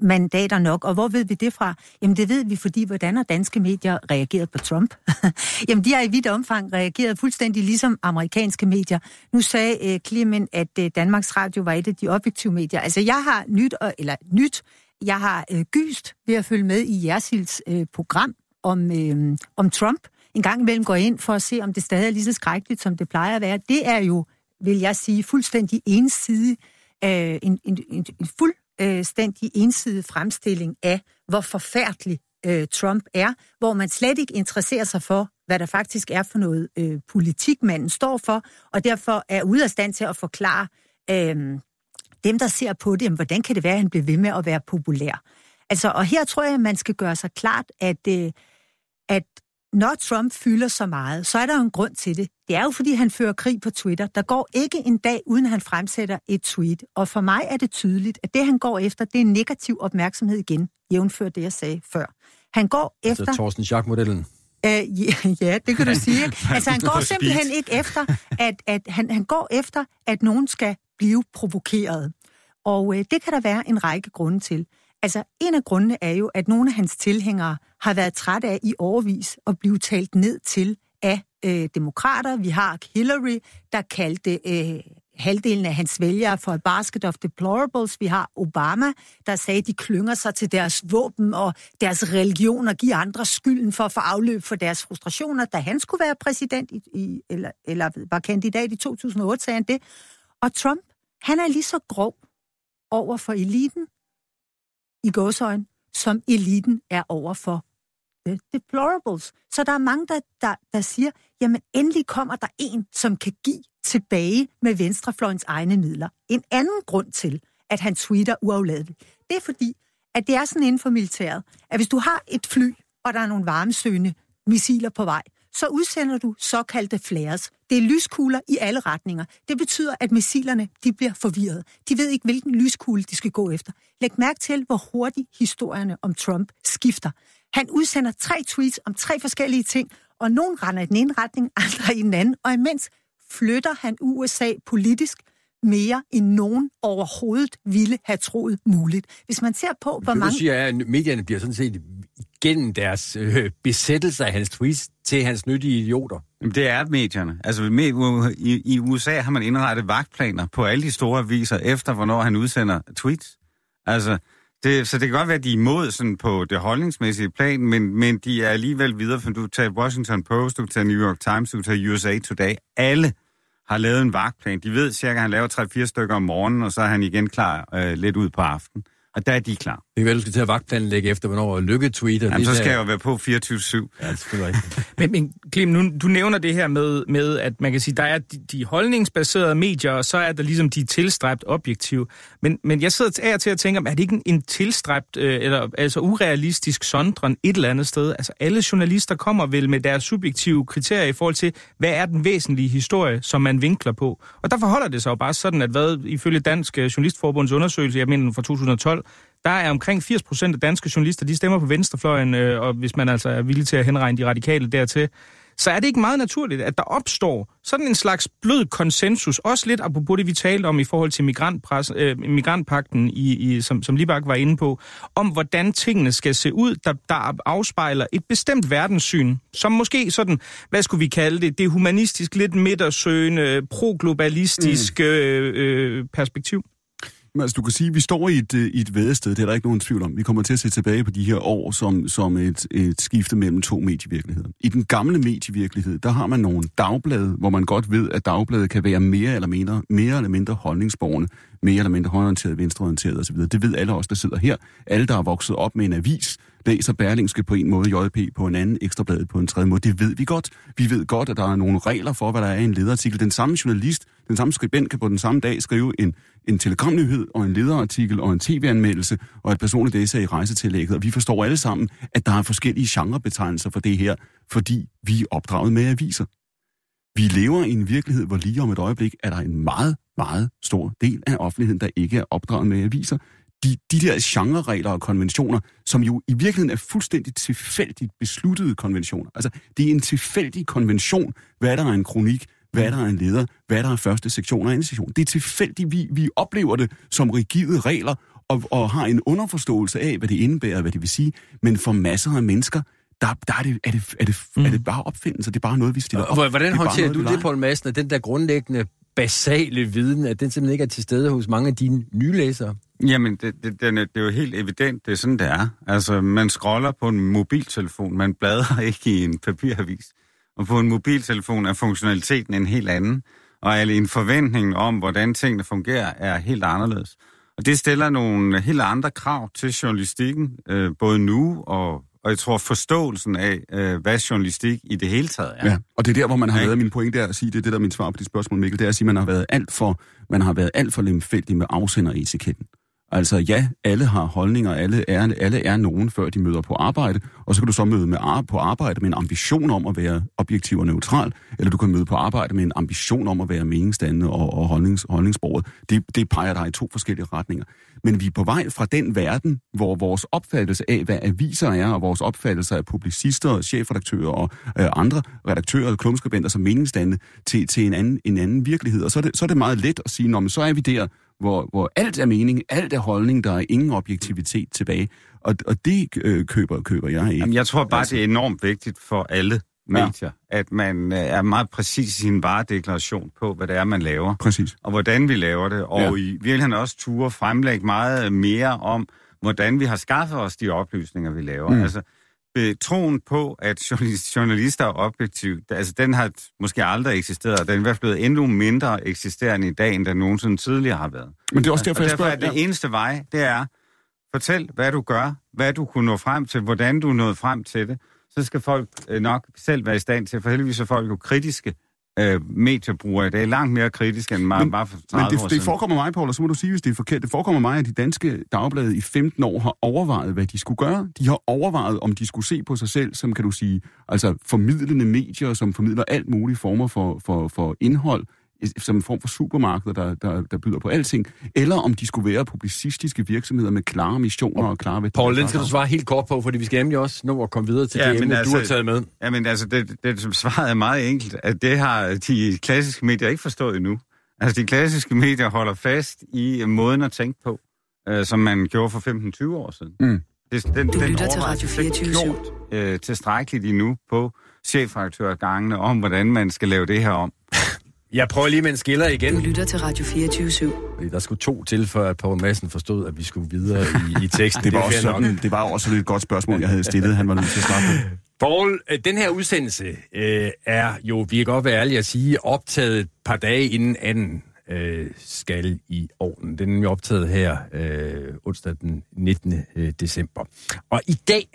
mandater nok. Og hvor ved vi det fra? Jamen det ved vi, fordi hvordan har danske medier reageret på Trump? (laughs) Jamen de har i vidt omfang reageret fuldstændig ligesom amerikanske medier. Nu sagde øh, Clemen, at øh, Danmarks Radio var et af de objektive medier. Altså jeg har nyt, eller nyt, jeg har øh, gyst ved at følge med i Jersils øh, program om, øh, om Trump. en gang imellem går ind for at se, om det stadig er lige så skrækkeligt, som det plejer at være, det er jo, vil jeg sige, fuldstændig ensidig, øh, en, en, en, en Øh, fuldstændig ensidig fremstilling af, hvor forfærdelig øh, Trump er, hvor man slet ikke interesserer sig for, hvad der faktisk er for noget øh, politik, manden står for, og derfor er ude af stand til at forklare øh, dem, der ser på det, jamen, hvordan kan det være, at han bliver ved med at være populær. Altså, og her tror jeg, at man skal gøre sig klart, at, øh, at når Trump fylder så meget, så er der jo en grund til det. Det er jo, fordi han fører krig på Twitter. Der går ikke en dag, uden han fremsætter et tweet. Og for mig er det tydeligt, at det, han går efter, det er negativ opmærksomhed igen, jævnfør det, jeg sagde før. Han går Altså efter... Thorsten Schack-modellen. Øh, ja, ja, det kan du sige. Ikke? (laughs) Altså, han går simpelthen ikke efter, at, at han, han går efter, at nogen skal blive provokeret. Og øh, det kan der være en række grunde til. Altså, en af grundene er jo, at nogle af hans tilhængere har været træt af i overvis at blive talt ned til af øh, demokrater. Vi har Hillary, der kaldte øh, halvdelen af hans vælgere for a basket of deplorables. Vi har Obama, der sagde, at de klynger sig til deres våben og deres religion og giver andre skylden for at få afløb for deres frustrationer. Da han skulle være præsident i, i, eller, eller var kandidat i 2008, sagde han det. Og Trump, han er lige så grov over for eliten i gåsøjen, som eliten er over for the deplorables. Så der er mange, der, der, der siger, jamen endelig kommer der en, som kan give tilbage med venstrefløjens egne midler. En anden grund til, at han tweeter uafladeligt, det er fordi, at det er sådan inden for militæret, at hvis du har et fly, og der er nogle varmesøgende missiler på vej, så udsender du såkaldte flares. Det er lyskugler i alle retninger. Det betyder, at missilerne de bliver forvirret. De ved ikke, hvilken lyskugle de skal gå efter. Læg mærke til, hvor hurtigt historierne om Trump skifter. Han udsender tre tweets om tre forskellige ting, og nogen render i den ene retning, andre i den anden, og imens flytter han USA politisk mere, end nogen overhovedet ville have troet muligt. Hvis man ser på, hvor Det, mange... du siger, er, at medierne bliver sådan set gennem deres øh, besættelse af hans tweets til hans nyttige idioter. Jamen, det er medierne. Altså, med, i, i USA har man indrettet vagtplaner på alle de store aviser, efter hvornår han udsender tweets. Altså, det, så det kan godt være, at de er imod sådan på det holdningsmæssige plan, men, men de er alligevel videre, for du kan tage Washington Post, du kan tage New York Times, du kan tage USA Today. Alle har lavet en vagtplan. De ved cirka, at han laver 3-4 stykker om morgenen, og så er han igen klar øh, lidt ud på aftenen. Og der er de klar. Det kan være, du skal til at vagtplanlægge efter, hvornår lykke tweeter. Jamen, så skal jeg jo være på 24-7. Ja, det selvfølgelig rigtigt. (laughs) Men, men Clem, nu, du nævner det her med, med, at man kan sige, der er de, de holdningsbaserede medier, og så er der ligesom de tilstræbt objektive. Men, men jeg sidder af og til at tænke, er det ikke en, en tilstræbt, øh, eller altså urealistisk sondren et eller andet sted? Altså alle journalister kommer vel med deres subjektive kriterier i forhold til, hvad er den væsentlige historie, som man vinkler på? Og der forholder det sig jo bare sådan, at hvad ifølge Dansk øh, Journalistforbunds undersøgelse, jeg mener fra 2012, der er omkring 80 procent af danske journalister, de stemmer på venstrefløjen, øh, og hvis man altså er villig til at henregne de radikale dertil, så er det ikke meget naturligt, at der opstår sådan en slags blød konsensus, også lidt apropos det, vi talte om i forhold til migrantpres, øh, migrantpakten, i, i, som, som Libak var inde på, om hvordan tingene skal se ud, der, der afspejler et bestemt verdenssyn, som måske sådan, hvad skulle vi kalde det, det humanistisk, lidt midtersøgende, pro-globalistisk mm. øh, øh, perspektiv. Men altså, du kan sige, at vi står i et, øh, i et vædested, det er der ikke nogen tvivl om. Vi kommer til at se tilbage på de her år som, som et, et skifte mellem to medievirkeligheder. I den gamle medievirkelighed, der har man nogle dagblade, hvor man godt ved, at dagbladet kan være mere eller mindre, mere eller mindre holdningsborgende, mere eller mindre højorienteret, venstreorienteret osv. Det ved alle os, der sidder her. Alle, der er vokset op med en avis, læser Berlingske på en måde, JP på en anden, Ekstrabladet på en tredje måde. Det ved vi godt. Vi ved godt, at der er nogle regler for, hvad der er i en lederartikel. Den samme journalist, den samme skribent kan på den samme dag skrive en, en telegramnyhed og en lederartikel og en tv-anmeldelse og et personligt essay i rejsetillægget. Og vi forstår alle sammen, at der er forskellige genrebetegnelser for det her, fordi vi er opdraget med aviser. Vi lever i en virkelighed, hvor lige om et øjeblik er der en meget, meget stor del af offentligheden, der ikke er opdraget med aviser. De, de der genreregler og konventioner, som jo i virkeligheden er fuldstændig tilfældigt besluttede konventioner. Altså, det er en tilfældig konvention, hvad der er en kronik, hvad der er en leder, hvad der er første sektion og anden sektion. Det er tilfældigt, vi, vi oplever det som rigide regler, og, og har en underforståelse af, hvad det indebærer, hvad det vil sige. Men for masser af mennesker, der, der er, det, er, det, er, det, mm. er det bare opfindelse. Det er bare noget, vi stiller op. Hvordan er håndterer du det. Poul Madsen, at den der grundlæggende basale viden, at den simpelthen ikke er til stede hos mange af dine nye læsere? Jamen, det, det, det, er- det er jo helt evident, det er sådan, det er. Altså, man scroller på en mobiltelefon, man bladrer (laughs) ikke i en papiravis. Og på en mobiltelefon er funktionaliteten en helt anden, og alle en forventning om, hvordan tingene fungerer, er helt anderledes. Og det stiller nogle helt andre krav til journalistikken, øh, både nu og, og jeg tror forståelsen af, øh, hvad journalistik i det hele taget er. Ja, og det er der, hvor man har Ja. været, min pointe er at sige, det er det, der er mit svar på dit spørgsmål, Mikkel, det er at sige, at man har været alt for, man har været alt for lemfældig med afsenderetiketten. Altså ja, alle har holdninger, alle er, alle er nogen, før de møder på arbejde, og så kan du så møde med ar- på arbejde med en ambition om at være objektiv og neutral, eller du kan møde på arbejde med en ambition om at være meningsdannende og, og holdnings, holdningsbordet. Det, det peger dig i to forskellige retninger. Men vi er på vej fra den verden, hvor vores opfattelse af, hvad aviser er, og vores opfattelse af publicister, chefredaktører og øh, andre redaktører og klumskribenter som meningsdannende, til, til en, anden, en anden virkelighed. Og så er det, så er det meget let at sige, Nå, men så er vi der, hvor, hvor alt er mening, alt er holdning, der er ingen objektivitet tilbage. Og, og det øh, køber, køber jeg ikke. Jamen, jeg tror bare, det er enormt vigtigt for alle medier, ja. at man øh, er meget præcis i sin varedeklaration på, hvad det er, man laver, Præcis. og hvordan vi laver det, og Ja. i virkeligheden også ture fremlægge meget mere om, hvordan vi har skaffet os de oplysninger, vi laver. Mm. Altså, troen på, at journalist- journalister er objektive, altså den har måske aldrig eksisteret, og den er i hvert fald blevet endnu mindre eksisterende i dag, end den nogensinde tidligere har været. Men det er også derfor, og jeg derfor spørger... er det eneste vej, det er, fortæl, hvad du gør, hvad du kunne nå frem til, hvordan du nåede frem til det. Så skal folk øh, nok selv være i stand til, for heldigvis er folk jo kritiske øh, mediebrugere. Det er langt mere kritiske, end meget, Men- bare for 30 Men år det, siden. det forekommer mig, Paul, og så må du sige, hvis det er forkert, det forekommer mig, at de danske dagblade i 15 år har overvejet, hvad de skulle gøre. De har overvejet, om de skulle se på sig selv som, kan du sige, altså formidlende medier, som formidler alt mulige former for, for, for indhold, som en form for supermarkeder, der, der, der byder på alting, eller om de skulle være publicistiske virksomheder med klare missioner og klare værdier. Paul, den skal du svare helt kort på, fordi vi skal nemlig også nå at komme videre til Ja, det men emne, altså- du har taget med. Jamen altså, det, det som svaret er meget enkelt, at det har de klassiske medier ikke forstået endnu. Altså, de klassiske medier holder fast i måden at tænke på, øh, som man gjorde for 15-20 år siden. Mm. Det, den, Du den lytter til Radio er ikke 24/7. gjort øh, tilstrækkeligt endnu på chefredaktørgangene om, hvordan man skal lave det her om. Jeg prøver lige med en skiller Du igen. lytter til Radio 24 Fordi Der skulle to til, før at Paul Madsen forstod, at vi skulle videre i, i teksten. (laughs) Det var, er også sådan, det var også et godt spørgsmål, jeg havde stillet. Han var nødt til at svare på. Paul, øh, den her udsendelse øh, er jo, vi kan godt være ærlige at sige, optaget et par dage inden anden øh, skal i ovnen. Den er jo optaget her øh, onsdag den 19. øh, december. Og i dag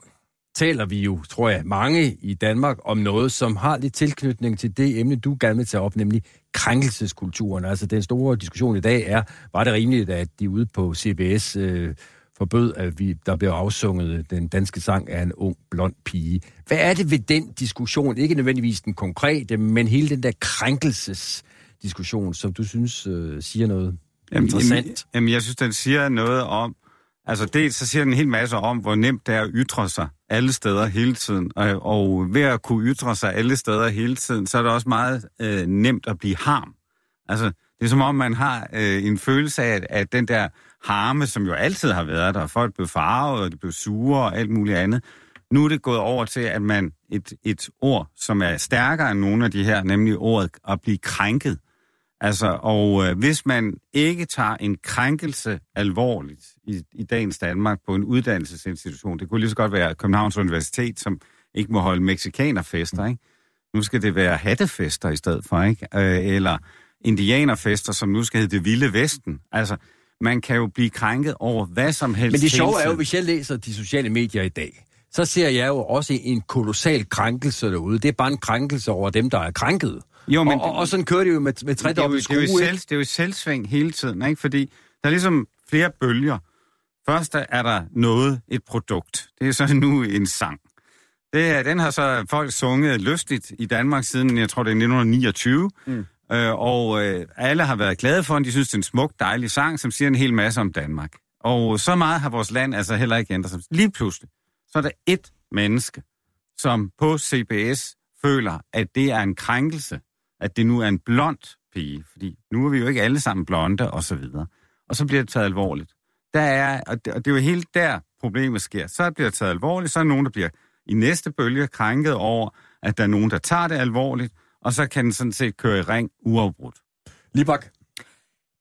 taler vi jo, tror jeg, mange i Danmark om noget, som har lidt tilknytning til det emne, du gerne vil tage op, nemlig krænkelseskulturen. Altså den store diskussion i dag er, var det rimeligt, at de ude på CBS øh, forbød, at vi, der blev afsunget den danske sang af en ung, blond pige. Hvad er det ved den diskussion, ikke nødvendigvis den konkrete, men hele den der krænkelsesdiskussion, som du synes øh, siger noget interessant? Jamen, jamen, jeg synes, den siger noget om... Altså, dels så siger den en hel masse om, hvor nemt det er at ytre sig alle steder hele tiden. Og, og ved at kunne ytre sig alle steder hele tiden, så er det også meget øh, nemt at blive harm. Altså, det er som om, man har øh, en følelse af, at, at den der harme, som jo altid har været der, folk blev farvet, og det blev sure og alt muligt andet, nu er det gået over til, at man et, et ord, som er stærkere end nogle af de her, nemlig ordet at blive krænket. Altså, og øh, hvis man ikke tager en krænkelse alvorligt i, i dagens Danmark på en uddannelsesinstitution, det kunne lige så godt være Københavns Universitet, som ikke må holde mexikanerfester, ikke? Nu skal det være hattefester i stedet for, ikke? Øh, eller indianerfester, som nu skal hedde det vilde vesten. Altså, man kan jo blive krænket over hvad som helst. Men det sjove er jo, hvis jeg læser de sociale medier i dag, så ser jeg jo også en kolossal krænkelse derude. Det er bare en krænkelse over dem, der er krænket. Jo, men og, og, sådan kører det jo med, med er jo, tredobbelt det, er jo skrue, i selv, det er jo selvsving hele tiden, ikke? fordi der er ligesom flere bølger. Først er der noget, et produkt. Det er så (laughs) nu en sang. Det, er- den har så folk sunget lystigt i Danmark siden, jeg tror det er 1929. Mm. Øh, og øh, alle har været glade for den. De synes, det er en smuk, dejlig sang, som siger en hel masse om Danmark. Og så meget har vores land altså heller ikke ændret sig. Lige pludselig, så er der et menneske, som på CBS føler, at det er en krænkelse, at det nu er en blond pige, fordi nu er vi jo ikke alle sammen blonde og så videre. Og så bliver det taget alvorligt. Der er, og det, og det er jo helt der, problemet sker. Så bliver det taget alvorligt, så er nogen, der bliver i næste bølge krænket over, at der er nogen, der tager det alvorligt, og så kan den sådan set køre i ring uafbrudt. Libak,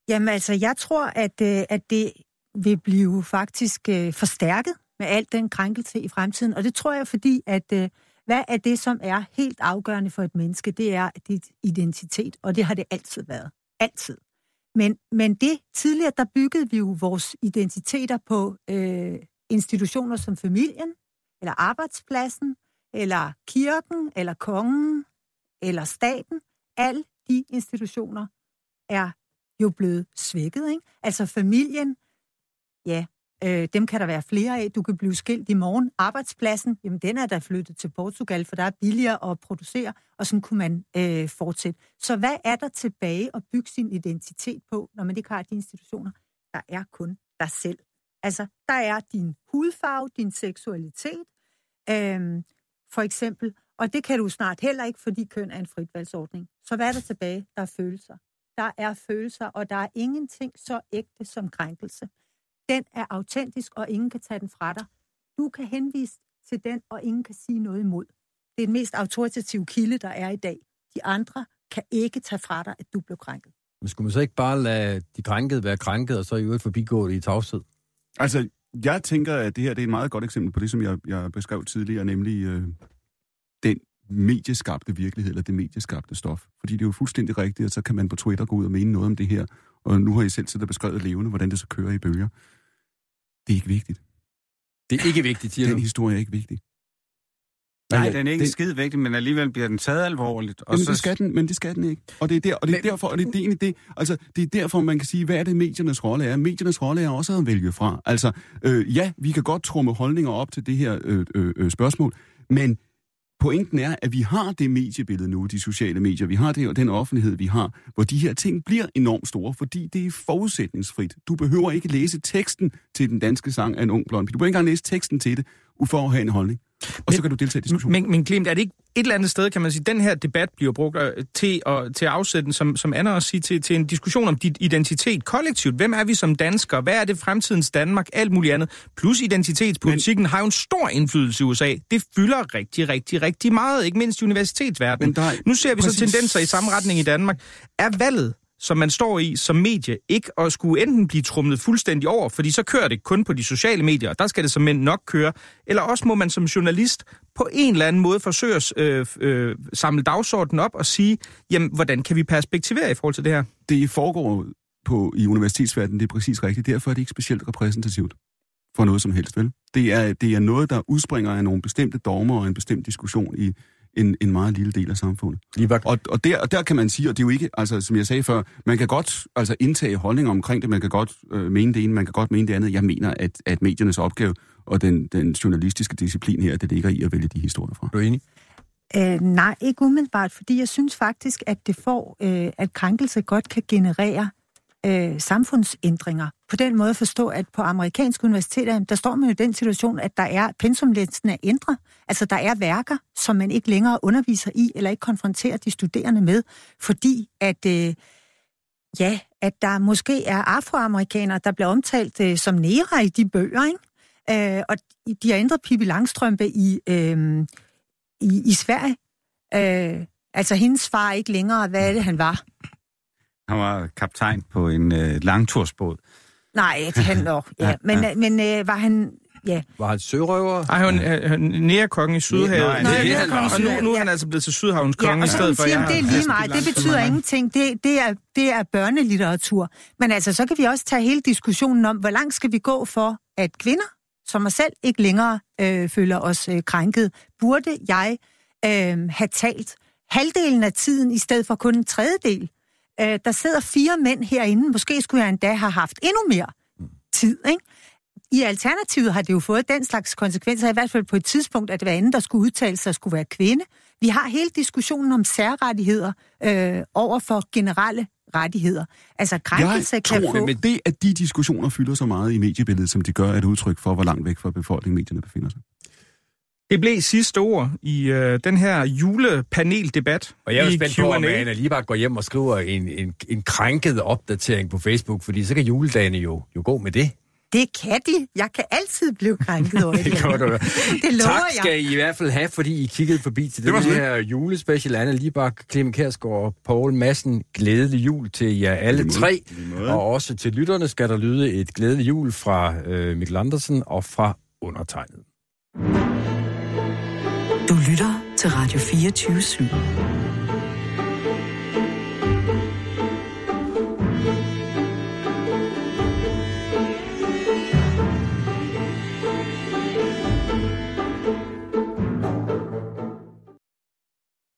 Jamen altså, jeg tror, at, øh, at det vil blive faktisk øh, forstærket med al den krænkelse i fremtiden. Og det tror jeg, fordi at øh, hvad er det, som er helt afgørende for et menneske? Det er dit identitet, og det har det altid været. Altid. Men, men det tidligere, der byggede vi jo vores identiteter på øh, institutioner som familien, eller arbejdspladsen, eller kirken, eller kongen, eller staten. Alle de institutioner er jo blevet svækket. Ikke? Altså familien, ja, øh, dem kan der være flere af. Du kan blive skilt i morgen. Arbejdspladsen, jamen den er der flyttet til Portugal, for der er billigere at producere, og sådan kunne man øh, fortsætte. Så hvad er der tilbage at bygge sin identitet på, når man ikke har de institutioner? Der er kun dig selv. Altså, der er din hudfarve, din seksualitet, øh, for eksempel, og det kan du snart heller ikke, fordi køn er en fritvalgsordning. Så hvad er der tilbage? Der er følelser. Der er følelser, og der er ingenting så ægte som krænkelse. Den er autentisk, og ingen kan tage den fra dig. Du kan henvise til den, og ingen kan sige noget imod. Det er den mest autoritative kilde, der er i dag. De andre kan ikke tage fra dig, at du blev krænket. Men skulle man så ikke bare lade de krænkede være krænket, og så i øvrigt forbigå det i tavshed? Altså, jeg tænker, at det her det er et meget godt eksempel på det, som jeg, jeg beskrev tidligere, nemlig øh, den medieskabte virkelighed, eller det medieskabte stof. Fordi det er jo fuldstændig rigtigt, at så kan man på Twitter gå ud og mene noget om det her, og nu har I selv siddet og beskrevet levende, hvordan det så kører i bølger. Det er ikke vigtigt. Det er ikke vigtigt, siger Den du? historie er ikke vigtig. Nej, den er ikke det- skide vigtig, men alligevel bliver den taget alvorligt. Og Jamen, så, det skal den, men det skal den ikke. Og det er, der, og det er derfor, og det, det er egentlig det, altså, det er derfor, man kan sige, hvad er det mediernes rolle er? Mediernes rolle er også at vælge fra. Altså, øh, ja, vi kan godt trumme holdninger op til det her øh, øh, øh, spørgsmål, men pointen er, at vi har det mediebillede nu, de sociale medier, vi har det, og den offentlighed, vi har, hvor de her ting bliver enormt store, fordi det er forudsætningsfrit. Du behøver ikke læse teksten til den danske sang af en ung blond. Du behøver ikke engang læse teksten til det, for at have en holdning. Og så kan du deltage i diskussionen. Men, men Clemt, er det ikke et eller andet sted, kan man sige, den her debat bliver brugt øh, til at, til at afsætte, som, som Anna også siger, til, til en diskussion om dit identitet kollektivt. Hvem er vi som danskere? Hvad er det fremtidens Danmark? Alt muligt andet. Plus identitetspolitikken men, har jo en stor indflydelse i USA. Det fylder rigtig, rigtig, rigtig meget, ikke mindst i universitetsverdenen. Men der er- Nu ser vi præcis. så tendenser i samme retning i Danmark. Er valget som man står i som medie, ikke at skulle enten blive trumlet fuldstændig over, fordi så kører det kun på de sociale medier, og der skal det som mænd nok køre, eller også må man som journalist på en eller anden måde forsøge at øh, øh, samle dagsordenen op og sige, jamen, hvordan kan vi perspektivere i forhold til det her? det foregår på, i universitetsverdenen, det er præcis rigtigt. Derfor er det ikke specielt repræsentativt for noget som helst, vel? Det er, det er noget, der udspringer af nogle bestemte dogmer og en bestemt diskussion i en, en meget lille del af samfundet. Lige. Og, og, der, og der kan man sige, og det er jo ikke, altså som jeg sagde før, man kan godt altså, indtage holdninger omkring det, man kan godt øh, mene det ene, man kan godt mene det andet. Jeg mener, at, at mediernes opgave og den, den journalistiske disciplin her, det ligger i at vælge de historier fra. Er du enig? Øh, nej, ikke umiddelbart, fordi jeg synes faktisk, at det får, øh, at krænkelse godt kan generere øh, samfundsændringer. På den måde forstå, at på amerikanske universiteter, der står man jo i den situation, at der er pensumlisten er ændret. Altså, der er værker, som man ikke længere underviser i, eller ikke konfronterer de studerende med, fordi at, øh, ja, at der måske er afroamerikanere, der bliver omtalt øh, som nære i de bøger, ikke? Øh, og de har ændret Pippi Langstrømpe i, øh, i, i Sverige. Øh, altså, hendes far er ikke længere, hvad er det, han var? Han var kaptajn på en øh, langtursbåd. Nej, det han nok, (laughs) ja. Men, ja. men øh, var han... Ja, Var han sørøver? Ej, han er nærekongen i Sydhavet. Nej, han han var. og nu, nu er han altså blevet til Sydhavns konge ja i stedet for... sige, jeg at det er lige meget. Det betyder ingenting. Det, det, er, det er børnelitteratur. Men altså, så kan vi også tage hele diskussionen om, hvor langt skal vi gå for, at kvinder, som os selv ikke længere øh, føler os øh, krænket, burde jeg øh, have talt halvdelen af tiden, i stedet for kun en tredjedel. Øh, der sidder fire mænd herinde. Måske skulle jeg endda have haft endnu mere tid, ikke? I Alternativet har det jo fået den slags konsekvenser, i hvert fald på et tidspunkt, at hver anden, der skulle udtale sig, skulle være kvinde. Vi har hele diskussionen om særrettigheder øh, over for generelle rettigheder. Altså krænkelse Jeg kan tror, få... med det, at de diskussioner fylder så meget i mediebilledet, som de gør, er et udtryk for, hvor langt væk fra befolkningen medierne befinder sig. Det blev sidste ord i øh, den her julepaneldebat Og jeg er jo spændt på, om. Anna lige bare går hjem og skriver en, en, en krænket opdatering på Facebook, fordi så kan juledagene jo, jo gå med det. Det kan de. Jeg kan altid blive krænket over (laughs) det. Det kan du. (laughs) Det lover tak jeg. skal I i hvert fald have, fordi I kiggede forbi til Det det her julespecial. Anna Libak, Clemen Kærsgaard og Poul Madsen. Glædelig jul til jer alle måde. tre. Og også til lytterne skal der lyde et glædelig jul fra øh, Mikkel Andersen og fra undertegnet. Du lytter til Radio 24 /7.